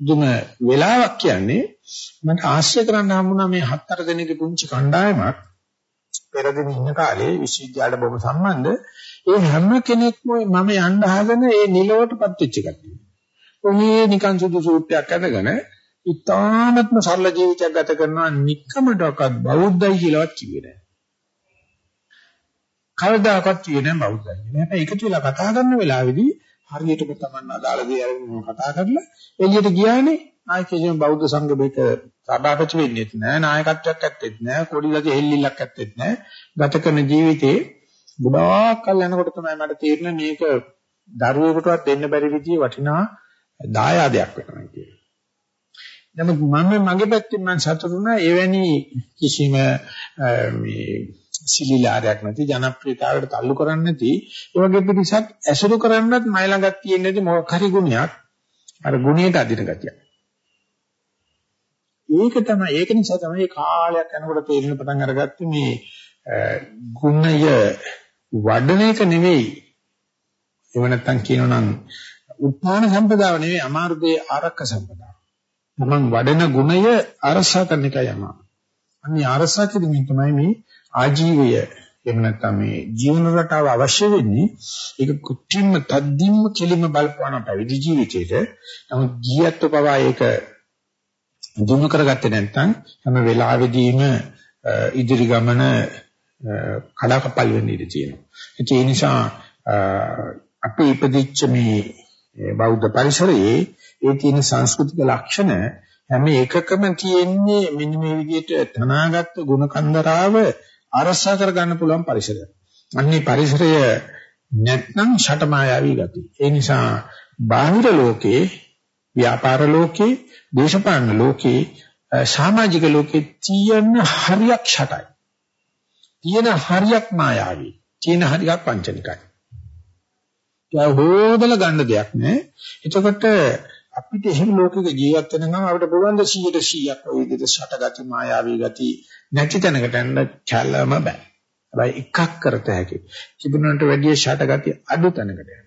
පුදුම වෙලාවක් කියන්නේ මට ආශ්‍රය කරන්න හම්බුණා මේ හතර දෙනෙක්ගේ පුංචි කණ්ඩායමක් පෙරදින ඉන්න කාලේ විශ්වවිද්‍යාලයට බොහොම සම්බන්ධ ඒ හැම කෙනෙක්ම මම යන්න හදන ඒ නිලවටපත් වෙච්ච කට්ටිය. ඔහේ නිකන් සුදු සූට්යක් අඳගෙන ඉතාමත්ම සරල ජීවිතයක් ගත කරනවා නික්කමඩක්වත් බෞද්ධයි කියලාවත් කිව්වේ නැහැ. කවදාකවත් කිව්වේ නැහැ බෞද්ධයි. හැබැයි එකතු වෙලා කතා කරන වෙලාවේදී හරියටම Taman අදාළ දේ අරගෙන කතා කරලා එළියට ගියානේ ආයි කිසිම බෞද්ධ සංගමයක සභාපති වෙන්නෙත් නෑ නායකත්වයක් ඇත්තෙත් නෑ කොඩි ලගේ හෙල්ලිල්ලක් ඇත්තෙත් නෑ ගත කරන ජීවිතේ ගොඩාක් කල් යනකොට තමයි මට තේරෙන්නේ මේක දරුවෙකුටවත් දෙන්න බැරි විදිහේ වටිනා දායාදයක් වෙනවා කියලා. නමුත් මම මගේ පැත්තෙන් මම සතුටුුණා එවැනි කිසිම මේ සිලිලාරයක් නැති ජනප්‍රියතාවයට تعلق කරන්නේ නැති ඒ වගේ පිටසක් ඇසුරු කරන්නත් මයි ළඟක් තියෙන නැති මොකක් හරි ගුණයක් අර ගුණයට අදින ගතියක්. ඒක තමයි ඒක නිසා තමයි කාලයක් යනකොට තේරෙන පටන් අරගත්තේ මේ ගුණය වඩන එක නෙවෙයි. ඒව නැත්තම් කියනනම් උත්පාන සම්පදාව නෙවෙයි අමාරුදේ ආරක්ක සම්පදාව. තමන් වඩන ගුණය අරසා කරන එකයි අමාරු. අනිත් අරසා කිරීමෙන් තමයි මේ ආජීවය එහෙම නැත්නම් මේ ජීවන රටාව අවශ්‍ය වෙන්නේ ඒක කුටිම්ම තද්දිම්ම කෙලිම බලපාන පැවිදි ජීවිතේට නමුත් ගියත් පවා ඒක දිනු කරගත්තේ නැත්නම් හැම වෙලාවෙදීම ඉදිරි ගමන කඩකපල් වෙන්න ඉඩ තියෙනවා. ඒ නිසා අපි ඉපදිච්ච මේ බෞද්ධ පරිසරයේ ඒ තියෙන සංස්කෘතික ලක්ෂණ හැම එකකම තියෙන්නේ මෙන්න මේ විදිහට තනාගත් ගුණ කන්දරාව අරසා කරගන්න පුළුවන් පරිසරයක්. අන්නේ පරිසරය නැත්නම් ෂටමායාවී ගති. ඒ නිසා බාහිර ලෝකේ ව්‍යාපාර ලෝකේ දේශපාලන ලෝකේ සමාජික ලෝකේ තියෙන හරියක් ෂටයි. තියෙන හරියක් මායාවී. තියෙන හරියක් වංචනිකයි. ඒ හොදල ගන්න දෙයක් නෑ. එතකොට අපිට එහෙම ලෝකෙක ජීවත් වෙන ගමන් අපිට පුළුවන් ද 100ට 100ක් ওই විදිහට ෂටගති මායාවී ගති නැති තැනකට යන්න කැළම බෑ. හැබැයි එකක් කරත හැකි. තිබුණාට වැඩිය ෂටගති අඩු තැනකට යන්න.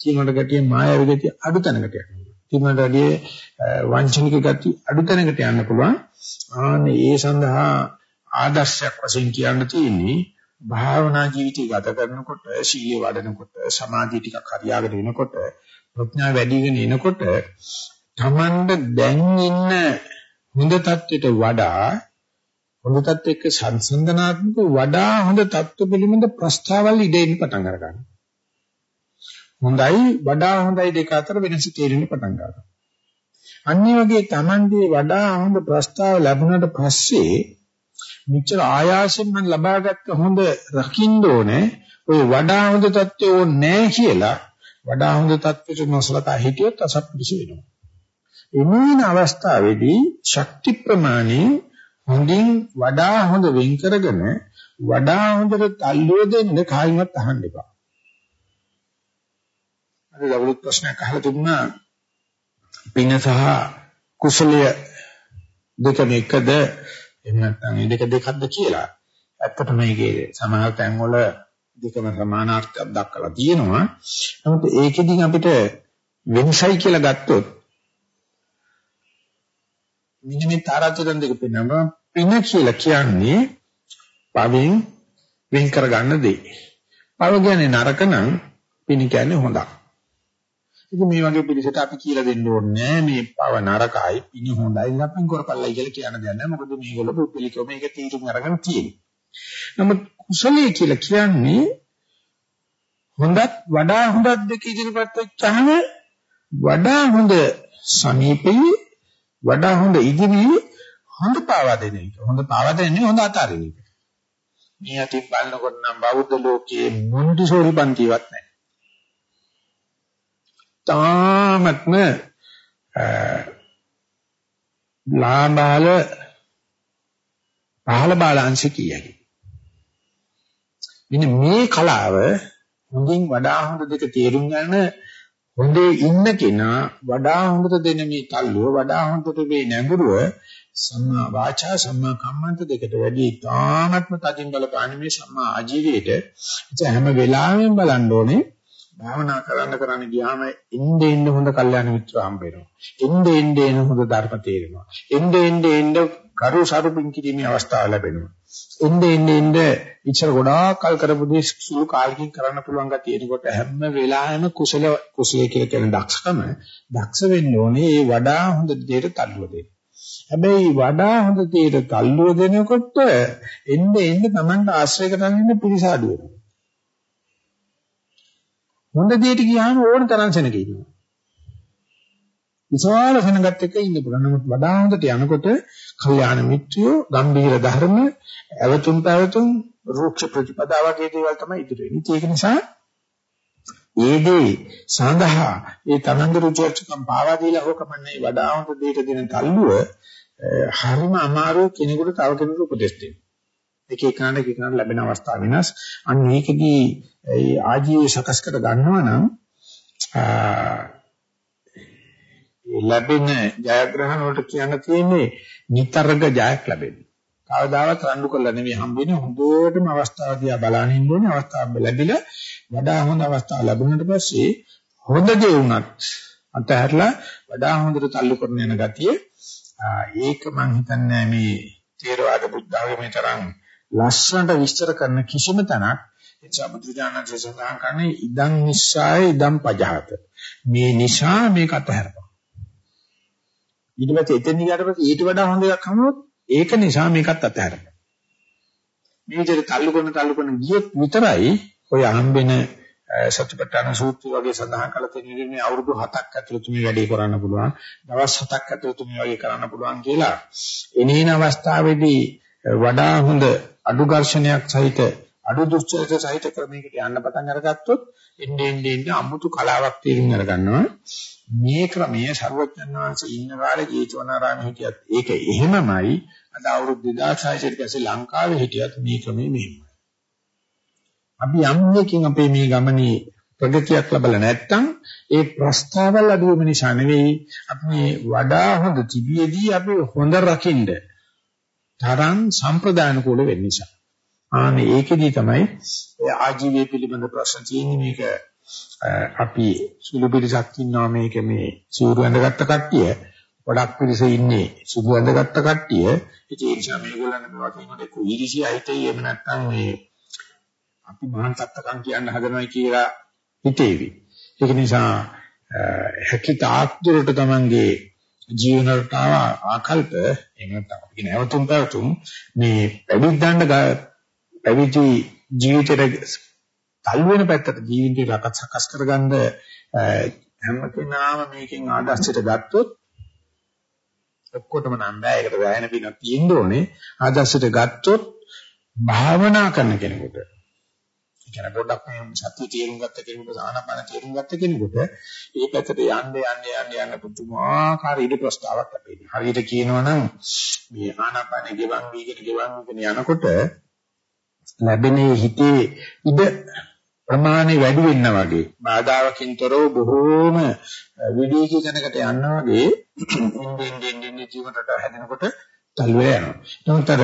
තිබුණාට ගැටිය මායාවී ගති අඩු තැනකට යන්න. තිබුණාට වැඩිය වංචනික ගති අඩු තැනකට යන්න පුළුවන්. ආනේ ඒ සඳහා ආදර්ශයක් වශයෙන් කියන්න තියෙන්නේ භාවනා ජීවිතය ගත කරනකොට සීලය වඩනකොට සමාධිය ටිකක් හරියාගෙන එනකොට ප්‍රඥාව වැඩිගෙන එනකොට තමන්ට දැන් ඉන්න හොඳ தත්වෙට වඩා හොඳටත් එක්ක සංසන්දනාත්මක වඩා හොඳ தত্ত্ব පිළිබඳ ප්‍රස්තාවල් ඉදෙන්න පටන් ගන්නවා. හොඳයි වඩා හොඳයි දෙක අතර වෙනස තේරෙන්න පටන් ගන්නවා. අනිත් වගේ Tamande වඩා හොඳ ප්‍රස්තාව ලැබුණාට පස්සේ මෙච්චර ආයාසයෙන් මම ලබාගත්ත හොඳ රකින්න ඕනේ ඔය වඩා හොඳ தත්ත්වය ඕනේ නැහැ කියලා වඩා හොඳ தත්ත්වයට නොසලකා හිටියොත් අසත්පුරුෂ වෙනවා. එමේන අවස්ථාවේදී ශක්ති ප්‍රමාණය හොඳින් වඩා හොඳ වෙන් කරගෙන වඩා හොඳට තල්ලුව දෙන්න කායිමත් අහන්න එපා. අද දවල්ුත් ප්‍රශ්නයක් අහලා තිබුණා පින සහ කුසලය දෙකම එකද එහෙම නැත්නම් මේ දෙක දෙකක්ද කියලා. ඇත්තටම මේකේ සමහර තැන්වල දෙකම සමානාර්ථයක් දක්වලා තියෙනවා. නමුත් ඒකෙදි අපිට වෙනසයි කියලා ගත්තොත් මෙන්න මේ තාරාතිරම් දෙක පෙන්නනවා. පින කියලා කියන්නේ පවෙන් වෙන් කරගන්න දේ. පව කියන්නේ නරක නම් පින කියන්නේ හොඳක්. ඉතින් මේ වගේ පිළිසෙට අපි කියලා දෙන්න ඕනේ මේ පව නරකයි පින හොඳයි ඉතින් අපි කරපල්ලයි කියලා කියන දෙයක් නෑ මොකද මේගොල්ලෝ පුද්ගලිකව මේක තීරුම් අරගෙන තියෙන්නේ නමුත් කුසලයේ කියලා කියන්නේ හොඳත් වඩා හොඳත් දෙක ඉදිරිපත් වෙච්චහම වඩා හොඳ සමීපයේ වඩා හොඳ ඉදිරියේ හොඳ පාවා දෙන එක. හොඳ පාවා දෙන්නේ හොඳ අතාරින එක. මේ අතින් බලනකොට නම් බෞද්ධ ලෝකයේ මොන්ටිසෝරි පන්තිවත් නැහැ. තාමත්ම ලාබාල පහළ බාලාංශ කියයි. මෙන්න මේ කලාව හොඳින් වඩා හොඳ දෙක තේරුම් ගන්න හොඳේ ඉන්න කෙනා වඩා හොඳට දෙන මේ තල්ලුව වඩා හොඳට මේ නැඹුරුව සම්මා වාචා සම්මා කම්මන්ත දෙකට වැඩි තාමත්ම තදින් බලපාන මේ සම්මා ආජීවයට හැම වෙලාවෙම බලන්න ඕනේ භාවනා කරන්න කරන්න ගියාම එnde එnde හොඳ කල්යාණ මිත්‍ර හම්බ වෙනවා. එnde එnde එන හොඳ ධර්ම තේරෙනවා. එnde එnde එnde කරු සරුපින් කිරීමේ අවස්ථාව ලැබෙනවා. එnde එnde එnde ඉච්ඡර ගොඩාක් කල් කරපු දේ සුළු කාලෙකින් කරන්න පුළුවන් ගතිය එනකොට හැම වෙලාවෙම කුසල කුසලයේ කියලා කියන දක්ෂකම දක්ෂ වෙන්න ඕනේ ඒ වඩා හොඳ දෙයට තල්ලුව දෙන්න. හැබැයි වඩා හොඳ දෙයට තල්ලුව දෙනකොට එnde එnde Tamanට ආශ්‍රය කරගෙන ඉන්න පිරිසාඩු වෙනවා. හොඳ දෙයට ගියාම ඕන තරම් සෙනග ඉන්නවා. විශාල සෙනගත් එක්ක ඉන්න පුළුවන්. නමුත් වඩා හොඳට යනකොට කල්යාණ මිත්‍රයෝ, ගම්බීර ධර්ම, අවතුම් පැවතුම්, රූක්ෂ ප්‍රතිපදා වගේ දේවල් තමයි ඉදිරි වෙන්නේ. ඒක නිසා ඒ දේ සඳහා ඒ තනන්ද රුචර්චකම් පාවා දීලා හොකමන්නේ වඩා හොඳ දෙයට දෙන තල්ලුව හරිම අමාරු කෙනෙකුට තව කෙනෙකුට උපදෙස් දෙන්න. එක එකනට එක එකනට ලැබෙන අවස්ථා වෙනස්. අන්න මේකදී ඒ ආජීවය සකස් කර ගන්නවා නම් ලැබෙන ජයග්‍රහණ වලට කියන්න තියෙන්නේ නිතරක ජයක් ලැබෙන්නේ. කවදාවත් රණ්ඩු කරලා නෙවෙයි හම්බෙන්නේ හොඳටම අවස්ථාව දිහා බලන ඉන්න ඕනේ අවස්ථාව ලැබිලා වඩා හොඳ අවස්ථාව ලැබුණාට පස්සේ හොඳ දේ වුණත් අතහැරලා වඩා හොඳට තල්ලු කරන යන ගතිය ඒක මම හිතන්නේ මේ තේරවාද බුද්ධ ආගමේ තරම් ලස්සනට විස්තර කරන කිසිම තැනක් ඒ සම්බුද්ධානන්සේ සඳහන් කරන්නේ ඉදං නිස්සාය ඉදං පජහත. මේ නිසා මේක අතහැරපන්. ඊට පස්සේ එතෙන් ගියාට පස්සේ ඊට වඩා හොඳ එකක් හමුවොත් ඒක නිසා මේකත් අතහැරපන්. මේ විදිහට තල්ලු කරන තල්ලු කරන ගියොත් විතරයි ඔය හම්බෙන සත්‍යපට්ඨාන සූත්‍රය වගේ සඳහන් කරලා තියෙන මේ අවුරුදු 7ක් ඇතුළත මේ වැඩේ කරන්න පුළුවන්. දවස් 7ක් ඇතුළත මේ වගේ කරන්න පුළුවන් කියලා. එනේන අවස්ථාවේදී වඩා හොඳ අඩු ඝර්ෂණයක් සහිත අඩු දුස්චරිත සහිත ක්‍රමයකට යන්න පටන් අරගත්තොත් එන්නේ එන්නේ එන්නේ අමුතු කලාවක් තේරුම් අරගන්නවා. මේ ක්‍රමයේ ਸਰවඥාන් වහන්සේ ඉන්න කාලේ ජේතවනාරාමයේ හිටියත් ඒක එහෙමමයි. අද අවුරුදු 2600 කට පස්සේ ලංකාවේ හිටියත් මේ ක්‍රමය මෙහෙමයි. අපි යම් එකකින් අපේ මේ ගමනේ ප්‍රගතියක් ලැබලා නැත්නම් ඒ ප්‍රස්තාවල් අඩුවම නිසා නෙවෙයි අපි වඩා හොඳ තිබියදී අපි හොඳ රකින්න තරම් සම්ප්‍රදාන කුල වෙන්න නිසා. ආනේ ඒකෙදී තමයි ආජීවයේ පිළිබඳ ප්‍රශ්න තියෙන්නේ මේක අපි සුළු පිළිසක් ඉන්නවා මේක මේ සිවුරු ඇඳගත්ත කට්ටිය ගොඩක් පිළිස ඉන්නේ සුදු ඇඳගත්ත කට්ටිය ඒ නිසා මේගොල්ලන් මේවා කියනකොට කුයිරිසි අයිතයි එහෙම නැත්නම් මේ අපි මහාන් තත්තකම් කියන්න හදනවා කියලා හිතේවි. ඒක නිසා හැකිතාක් දුරට තමන්ගේ ජීවන රටාව ආකල්ප එහෙම නැත්නම් අපි කියන අවතුම් පැවතුම් මේ පැවිද්දන්න පැවිදි ජීවිතේට තල් වෙන පැත්තට ජීවිතේ රටක් සකස් කරගන්න හැම කෙනාම මේකෙන් ආදර්ශයට ගත්තොත් ඔක්කොටම නම් බෑ ඒකට වැයෙන පිනක් තියෙන්න ඕනේ ආදර්ශයට ගත්තොත් භාවනා කරන කෙනෙකුට කියන පොඩ්ඩක් මේ සත්‍ය තේරුම් ගත්ත කෙනෙකුට ආනාපාන තේරුම් ගත්ත කෙනෙකුට ඒ පැත්තට යන්න යන්න යන්න යන්න පුදුමාකාර ඉද ප්‍රස්තාවක් ලැබෙනවා. හරියට කියනවනම් මේ ආනාපාන ගෙවන් වීගෙන ගෙවන් වීගෙන යනකොට ලැබෙන හිතේ ඉද ප්‍රමාණය වැඩි වෙන්න වගේ බාධාවකින් තොරව බොහෝම විවේකී තැනකට යන්න වගේ ඉන්දින් ඉන්දින් ඉන්දින් ජීවිතයට හැදෙනකොට තල්ව යනවා. නමුත් අර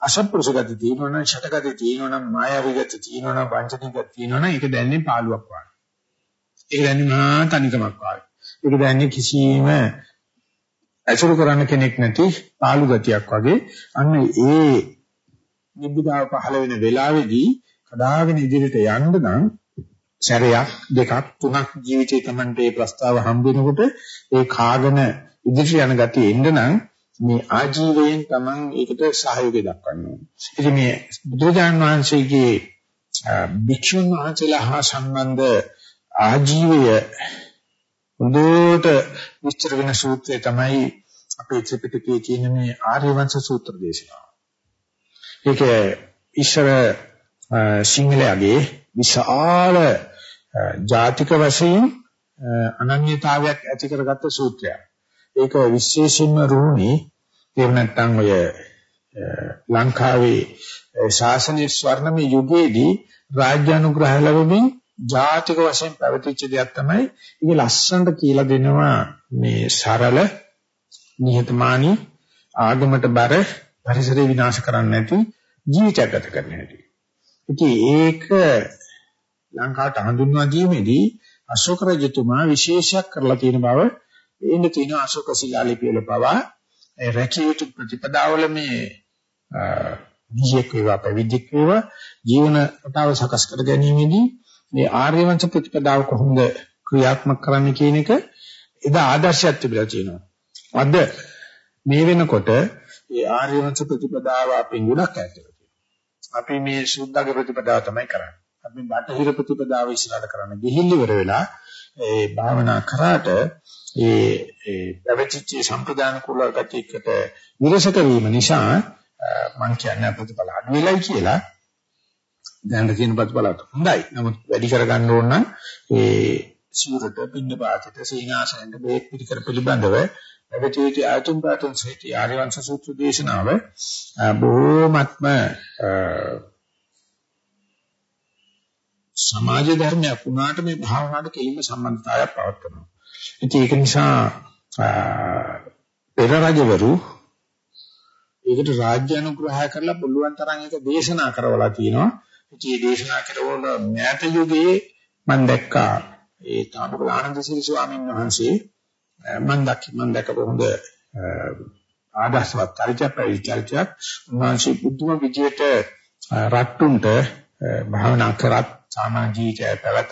අසත්පුරුෂ ගති තියෙනවනම් ෂටගති තියෙනවනම් මායාවී ගති තියෙනවනම් වංචනික ගති තියෙනවනම් ඒක දැනන්නේ පාළුවක් වගේ. ඒක දැනන්නේ මහා තනිකමක් වගේ. ඒක දැනන්නේ කිසිම අසුරු කරන්න කෙනෙක් නැති පාළු ගතියක් වගේ. අන්න ඒ නිබ්බිදාව පහළ වෙන වෙලාවේදී කඩාගෙන ඉදිරියට යන්න නම් සැරයක් දෙකක් තුනක් ජීවිතේ Tamante මේ ප්‍රස්තාව හම්බ වෙනකොට ඒ කාගෙන ඉදිරියට යන ගතිය එන්න නම් මේ ආජීවයෙන් Taman ඒකට සහයෝගය දක්වන්න ඕනේ. ඉතින් මේ බුදුජාන විශ්වයේ භික්ෂුන් වහන්සේලා හා සම්බන්ධ ආජීවය හොඳට විස්තර වෙන සූත්‍රය තමයි අපේ ත්‍රිපිටකයේ තියෙන මේ ආර්යවංශ සූත්‍ර දේශනාව. ඒක ඉස්සර සිංහලයේ විශාල ජාතික වශයෙන් අනන්‍යතාවයක් ඇති කරගත්ත සූත්‍රයක්. ඒක විශේෂයෙන්ම රුහුණේ එහෙම නැත්නම් ඔය ලංකාවේ ශාසනීය ස්වර්ණමය යුගයේදී රාජ්‍ය අනුග්‍රහය ලැබෙමින් ජාතික වශයෙන් පැවතිච්ච දෙයක් තමයි ඒක ලස්සනට කියලා දෙනවා මේ සරල නිහතමානී ආගමට බර පරිසරය විනාශ කරන්නේ නැති ජීවිතයක් ගත කරන්න හැටි. ඉතින් ඒක ලංකාවට හඳුන්වා දීමේදී අශෝක රජතුමා විශේෂයක් කරලා තියෙන බව එන්න තියෙන අශෝක ශිලාලිපිවල පවා ඒ රැකිය යුතු ප්‍රතිපදාවල මේ දීයක් වේවා පැවිදික් වේවා ජීවන රටාව සකස් කර ගැනීමේදී මේ ආර්ය වංශ ප්‍රතිපදාව කොහොමද ක්‍රියාත්මක කරන්න කියන එක එදා ආදර්ශයක් තිබිලා තියෙනවා. අද මේ වෙනකොට මේ ආර්ය වංශ ප්‍රතිපදාව අපෙන් ගොඩක් ඈතට අපි මේ සුද්ධගේ ප්‍රතිපදාව තමයි කරන්නේ. අපි බටහිර ප්‍රතිපදාව ඉස්සරහට කරන්න ගිහිල්ල ඉවර වෙලා ඒ භාවනා කරාට ඒ ඒ පැවතිච්ච සම්ප්‍රදාන කුල ගතියකට විරසක වීම නිසා මම කියන්නේ ප්‍රතිඵල අඩු වෙලයි කියලා දැනට තියෙන ප්‍රතිඵලත් හොඳයි. නමුත් වැඩි කරගන්න ඕන නම් ඒ සූරට පින්න පාතට සීනාසනෙන්ද බේත් පිළිකර පිළිබඳව පැවතිච්ච ආයතුම් පාතුම් සහිත ආර්යවංශ සූත්‍ර දේශනාව බොහෝමත්ම සමාජ ධර්මයක් වුණාට මේ භාවනාවට කෙලින්ම සම්බන්ධතාවයක් පවත්වනවා. ඉතින් ඒක නිසා පෙර රජවරු ඒකට රාජ්‍ය අනුග්‍රහය කරලා පුළුවන් තරම් ඒක දේශනා කරවලා තියෙනවා. ඉතින් මේ දේශනා කරවන මෑත යුගයේ මම දැක්කා ඒ තාපක ආනන්ද සිරි ස්වාමීන් වහන්සේ මම දැක්ක මම දැකපු හොඳ ආදර්ශවත් චරිතයක්. පරිචර්චයක් උන්වහන්සේ බුදුම විජයට රට්ටුන්ට භාවනා කරත් සාමාන්‍ය ජීවිතය පැවැත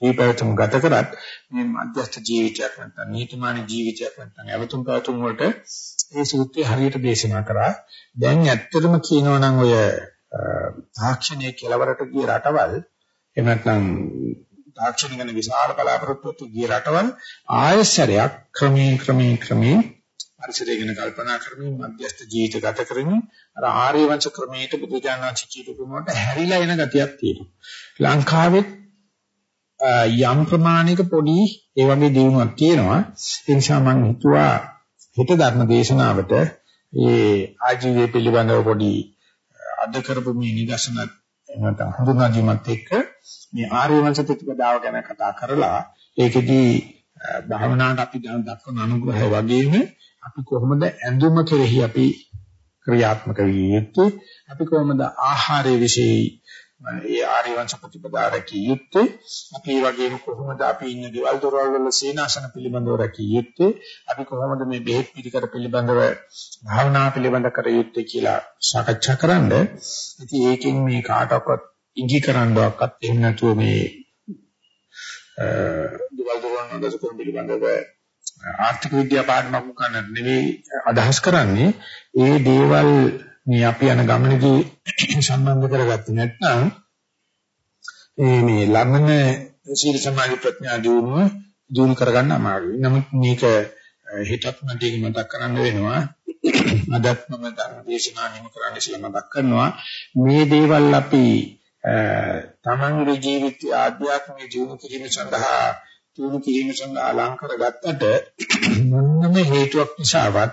ජීවිතයම ගත කරත් මේ මධ්‍යස්ථ ජීවිතයක් නැත්නම් නීතිමාන ජීවිතයක් නැත්නම් අවතුම් පැවතුම් වලට ඒ සූත්‍රය හරියට දේශනා කරා. දැන් ඇත්තටම කියනවා නම් ඔය තාක්ෂණයේ කෙලවරට ගිය රටවල් එහෙම නැත්නම් තාක්ෂණ ගැන විශාල බලාපොරොත්තුවක් ගිය රටවල් ආයස්සරයක් ක්‍රමයෙන් ක්‍රමයෙන් ක්‍රමයෙන් පරිසරය ගැන කල්පනා කරමින් මධ්‍යස්ථ ජීවිත ගත කරමින් අර ආර්ය වංශ ක්‍රමයට බුදුජානක චිකිතුමකට හැරිලා එන ගතියක් තියෙනවා. ලංකාවෙත් යම් ප්‍රමාණයක පොඩි ඒ වගේ දිනුවක් තියෙනවා. ඒ නිසා මම හිතුවා හිත ධර්ම දේශනාවට ඒ ආජීවයේ පිළිබඳව පොඩි අද කරපු මේ නිදර්ශන නැත්නම් හඳුනා ගැනීමත් එක්ක මේ ආර්ය වංශ ප්‍රතිපදාව ගැන කතා කරලා ඒකෙදී භාවනාවට අපි දක්වන අනුග්‍රහය වගේම අපි කොහොමද ඇඳුම කෙරෙහි අපි ක්‍රියාත්මක විය යුත්තේ අපි කොහොමද ආහාරයේ විශේෂයි ඒ ආර්ය වංශ ප්‍රතිපදා රැකිය යුත්තේ අපි ඒ වගේම කොහොමද අපි ඉන්න දේවල් දොරවල් වල සීනාසන පිළිබඳව රැකිය යුත්තේ අපි කොහොමද මේ බෙහෙත් පිළිකර පිළිබඳව භාවනා පිළිබඳ කර යුත්තේ කියලා සාකච්ඡා කරන්න. ඉතින් ඒකෙන් මේ කාටවත් ඉඟි කරන්නවක්වත් එහෙම නැතුව මේ දේවල් දොරවල් වල පිළිබඳව ආර්ථික විද්‍යා පාඩමක් කරන්න නෙවෙයි අදහස් කරන්නේ ඒ දේවල් මේ අපි යන ගමනේදී සම්බන්ධ කරගත්තේ නැත්නම් මේ මේ ළමන සීල සමාධි ප්‍රඥා දියුණුව දියුණු කරගන්න අමාරුයි. නමුත් මේක හිතත් මතක මතක් කරන්න වෙනවා. අදත් මම ධර්ම දේශනා නිම කරන්න ඉස්සෙල්ලා මතක් කරනවා. මේ දේවල් අපි තමන්ගේ ජීවිතය ආධ්‍යාත්මික ජීවු කිරීම සඳහා දියුණු කිරීම සඳහා අලංකාර ගත්තට මොනම හේතුවක් නිසාවත්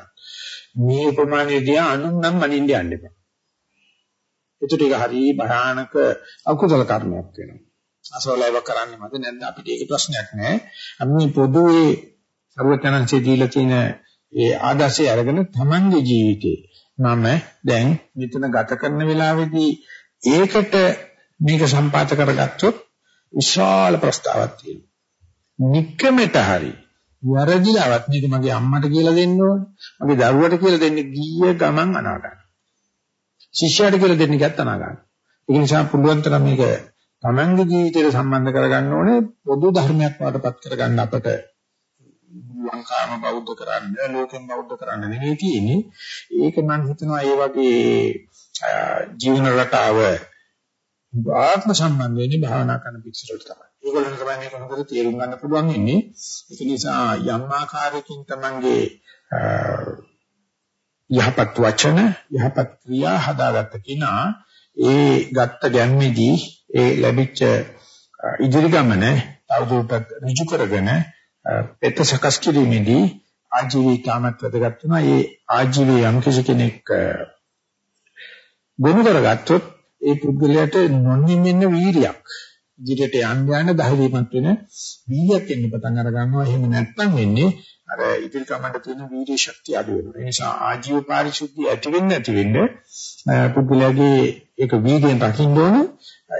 මේ ප්‍රමාණයදී අනුන් නම් මනින්න යන්න එපා. ඒකට ඒක හරිය භයානක අකුසල කර්මයක් වෙනවා. අසවලයිව කරන්නේ මත නැත්නම් අපිට ඒක ප්‍රශ්නයක් නෑ. අපි මේ පොදුවේ සර්වඥාන්සේ දීලා තියෙන ඒ ආදර්ශය අරගෙන තමන්ගේ ජීවිතේ මම දැන් මෙතන ගත කරන වෙලාවේදී ඒකට මේක සම්පාත කරගත්තොත් විශාල ප්‍රස්තාවක් තියෙනවා. නික්කමෙට හරියි වැරදිලාවත් මේක මගේ අම්මට කියලා දෙන්න ඕනේ. මගේ දරුවට කියලා දෙන්න ගිය ගමන් අනාගත. ශිෂ්‍යයාට කියලා දෙන්න ගියත් අනාගත. ඒ නිසා පුළුවන් තරම් මේක තමන්ගේ ජීවිතයට සම්බන්ධ කරගන්න ඕනේ පොදු ධර්මයක් වඩපත් කරගන්න අපට ලංකාවම බෞද්ධ කරන්න ලෝකෙම බෞද්ධ කරන්න නෙවෙයි තියෙන්නේ. ඒක මම හිතනවා ඒ වගේ ජීවන රටාව ආත්ම සම්බන්ධ වෙන්නේ භාවනා කරන පිටසට තමයි. ඒගොල්ලන් තමයි මේක හොඳට තේරුම් ගන්න පුළුවන් ඉන්නේ. ඒක නිසා යම් ආකාරයකින් තමන්ගේ යහපත් වචන, යහපත් ක්‍රියා හදාගත්ත කෙනා ඒ ගත්ත ගැම්මේදී ඒ ලැබිච්ච ඉදිරි ගමන තවදුරටත් ඍජු කරගෙන පෙත සකස් කිරීමේදී ආජීවී කාමත් වැදගත් වෙනවා. ඒ ආජීවී යම් කෙනෙක් ගොනු කරගත්තොත් ඒ පුද්ගලයාට නොනිමෙන්න වීරියක් ඉදිරියට යන්න යන ධෛර්යමත් වෙන වීර්යයක් එන්න පටන් අර ගන්නවා. එහෙම නැත්නම් වෙන්නේ අර ඉදිරි කමන්න තියෙන වීර්ය ශක්තිය අඩු වෙනවා. ඒ නිසා ආජීව පාරිශුද්ධිය ඇති වෙන්නේ නැති වෙන්නේ පුද්ගලයාගේ ඒක වීර්යයෙන් රකින්න ඕන.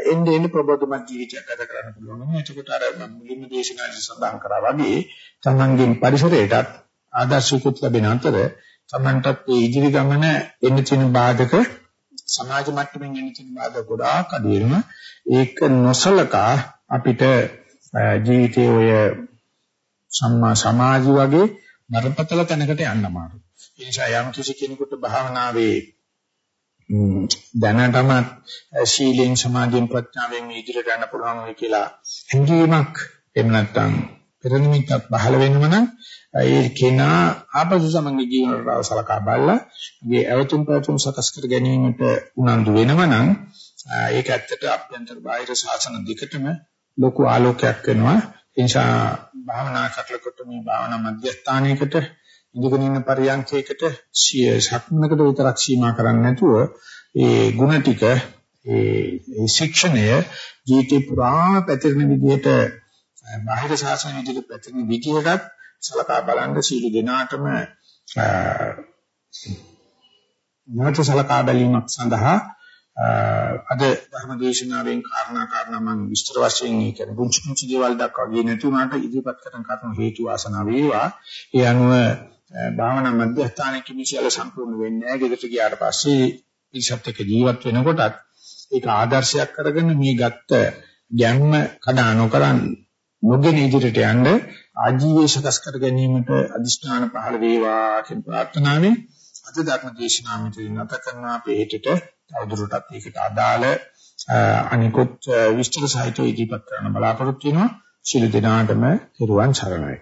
එන්න එන්න ප්‍රබෝධමත් ජීවිතයක් ගත කරන්න පුළුවන්. එතකොට අර මුලින්ම දේශනාදී සඳහන් කරා වගේ තමන්ගේ පරිසරයටත් ආදර්ශිකුත් ලැබෙන අතර තමන්ටත් මේ ඉදිරි ගමන එන්න තියෙන බාධක සමාජ මට්ටමින් එන තියෙන බාධා ගොඩාක් අඩු වෙනවා. ඒක නොසලකා අපිට ජීවිතයේ ඔය සම්මා සමාජي වගේ බරපතල තැනකට යන්න අමාරුයි. ඒ නිසා යම් කිසි කෙනෙකුට භාවනාවේ දැනටම ශීලෙන් සමාධියෙන් ප්‍රඥාවෙන් ඉදිරියට යන්න පුළුවන් වෙයි කියලා හැඟීමක් එහෙම නැත්නම් පෙරනිමිත්තක් පහළ වෙනව නම් ඒ කෙනා ආපසු සමග ජීවන රටාව සලකා බලලා මේ අවතුම් ප්‍රතුම් සකස් කර ගැනීමට උනන්දු වෙනව නම් ඒක ඇත්තට අභ්‍යන්තර බාහිර ශාසන දෙකටම ලොකු ආලෝකයක් වෙනවා. ඒ නිසා භාවනා කරලකොට මේ භාවනා මධ්‍යස්ථානයකට ඉඳගෙන ඉන්න පරියන්කයකට සක්මනකට විතරක් සීමා කරන්නේ නැතුව ඒ ಗುಣ ටික ඒ ශික්ෂණය ජීවිතේ පුරා පැතිරෙන විදිහට බාහිර ශාසන විදිහට පැතිරෙන විදිහටත් සලකා බලන්න සීල දෙනාටම නැවත සලකා බැලීමක් සඳහා අද ධර්ම දේශනාවෙන් කාරණා කාරණා මම විස්තර වශයෙන් කියන්නේ පුංචි පුංචි දේවල් දක්වා ගියේ නැති උනාට ඉදිරිපත් කරන කරුණු හේතු වාසනා වේවා. ඒ අනුව භාවනා මධ්‍යස්ථානයේ කිසියල සම්පූර්ණ වෙන්නේ නැහැ. ගෙදරට ගියාට පස්සේ ඉස්සත් එක්ක ජීවත් වෙනකොටත් ඒක ආදර්ශයක් කරගෙන මේ ගත්ත ගැම්ම කඩා නොකරන් නොගෙන ඉදිරියට යන්න ආජීවයේ සකස් කර ගැනීමට අදිෂ්ඨාන පහළ වේවා කියන ප්‍රාර්ථනාවෙන් අද ධර්ම දේශනාව මෙතන නැත කරනවා අපේ හිතට තවදුරටත් ඒකට අදාළ අනිකුත් විස්තර සහිතව ඉදිරිපත් කරන්න බලාපොරොත්තු වෙනවා. ශිළු දිනාටම හිරුවන් සරණයි.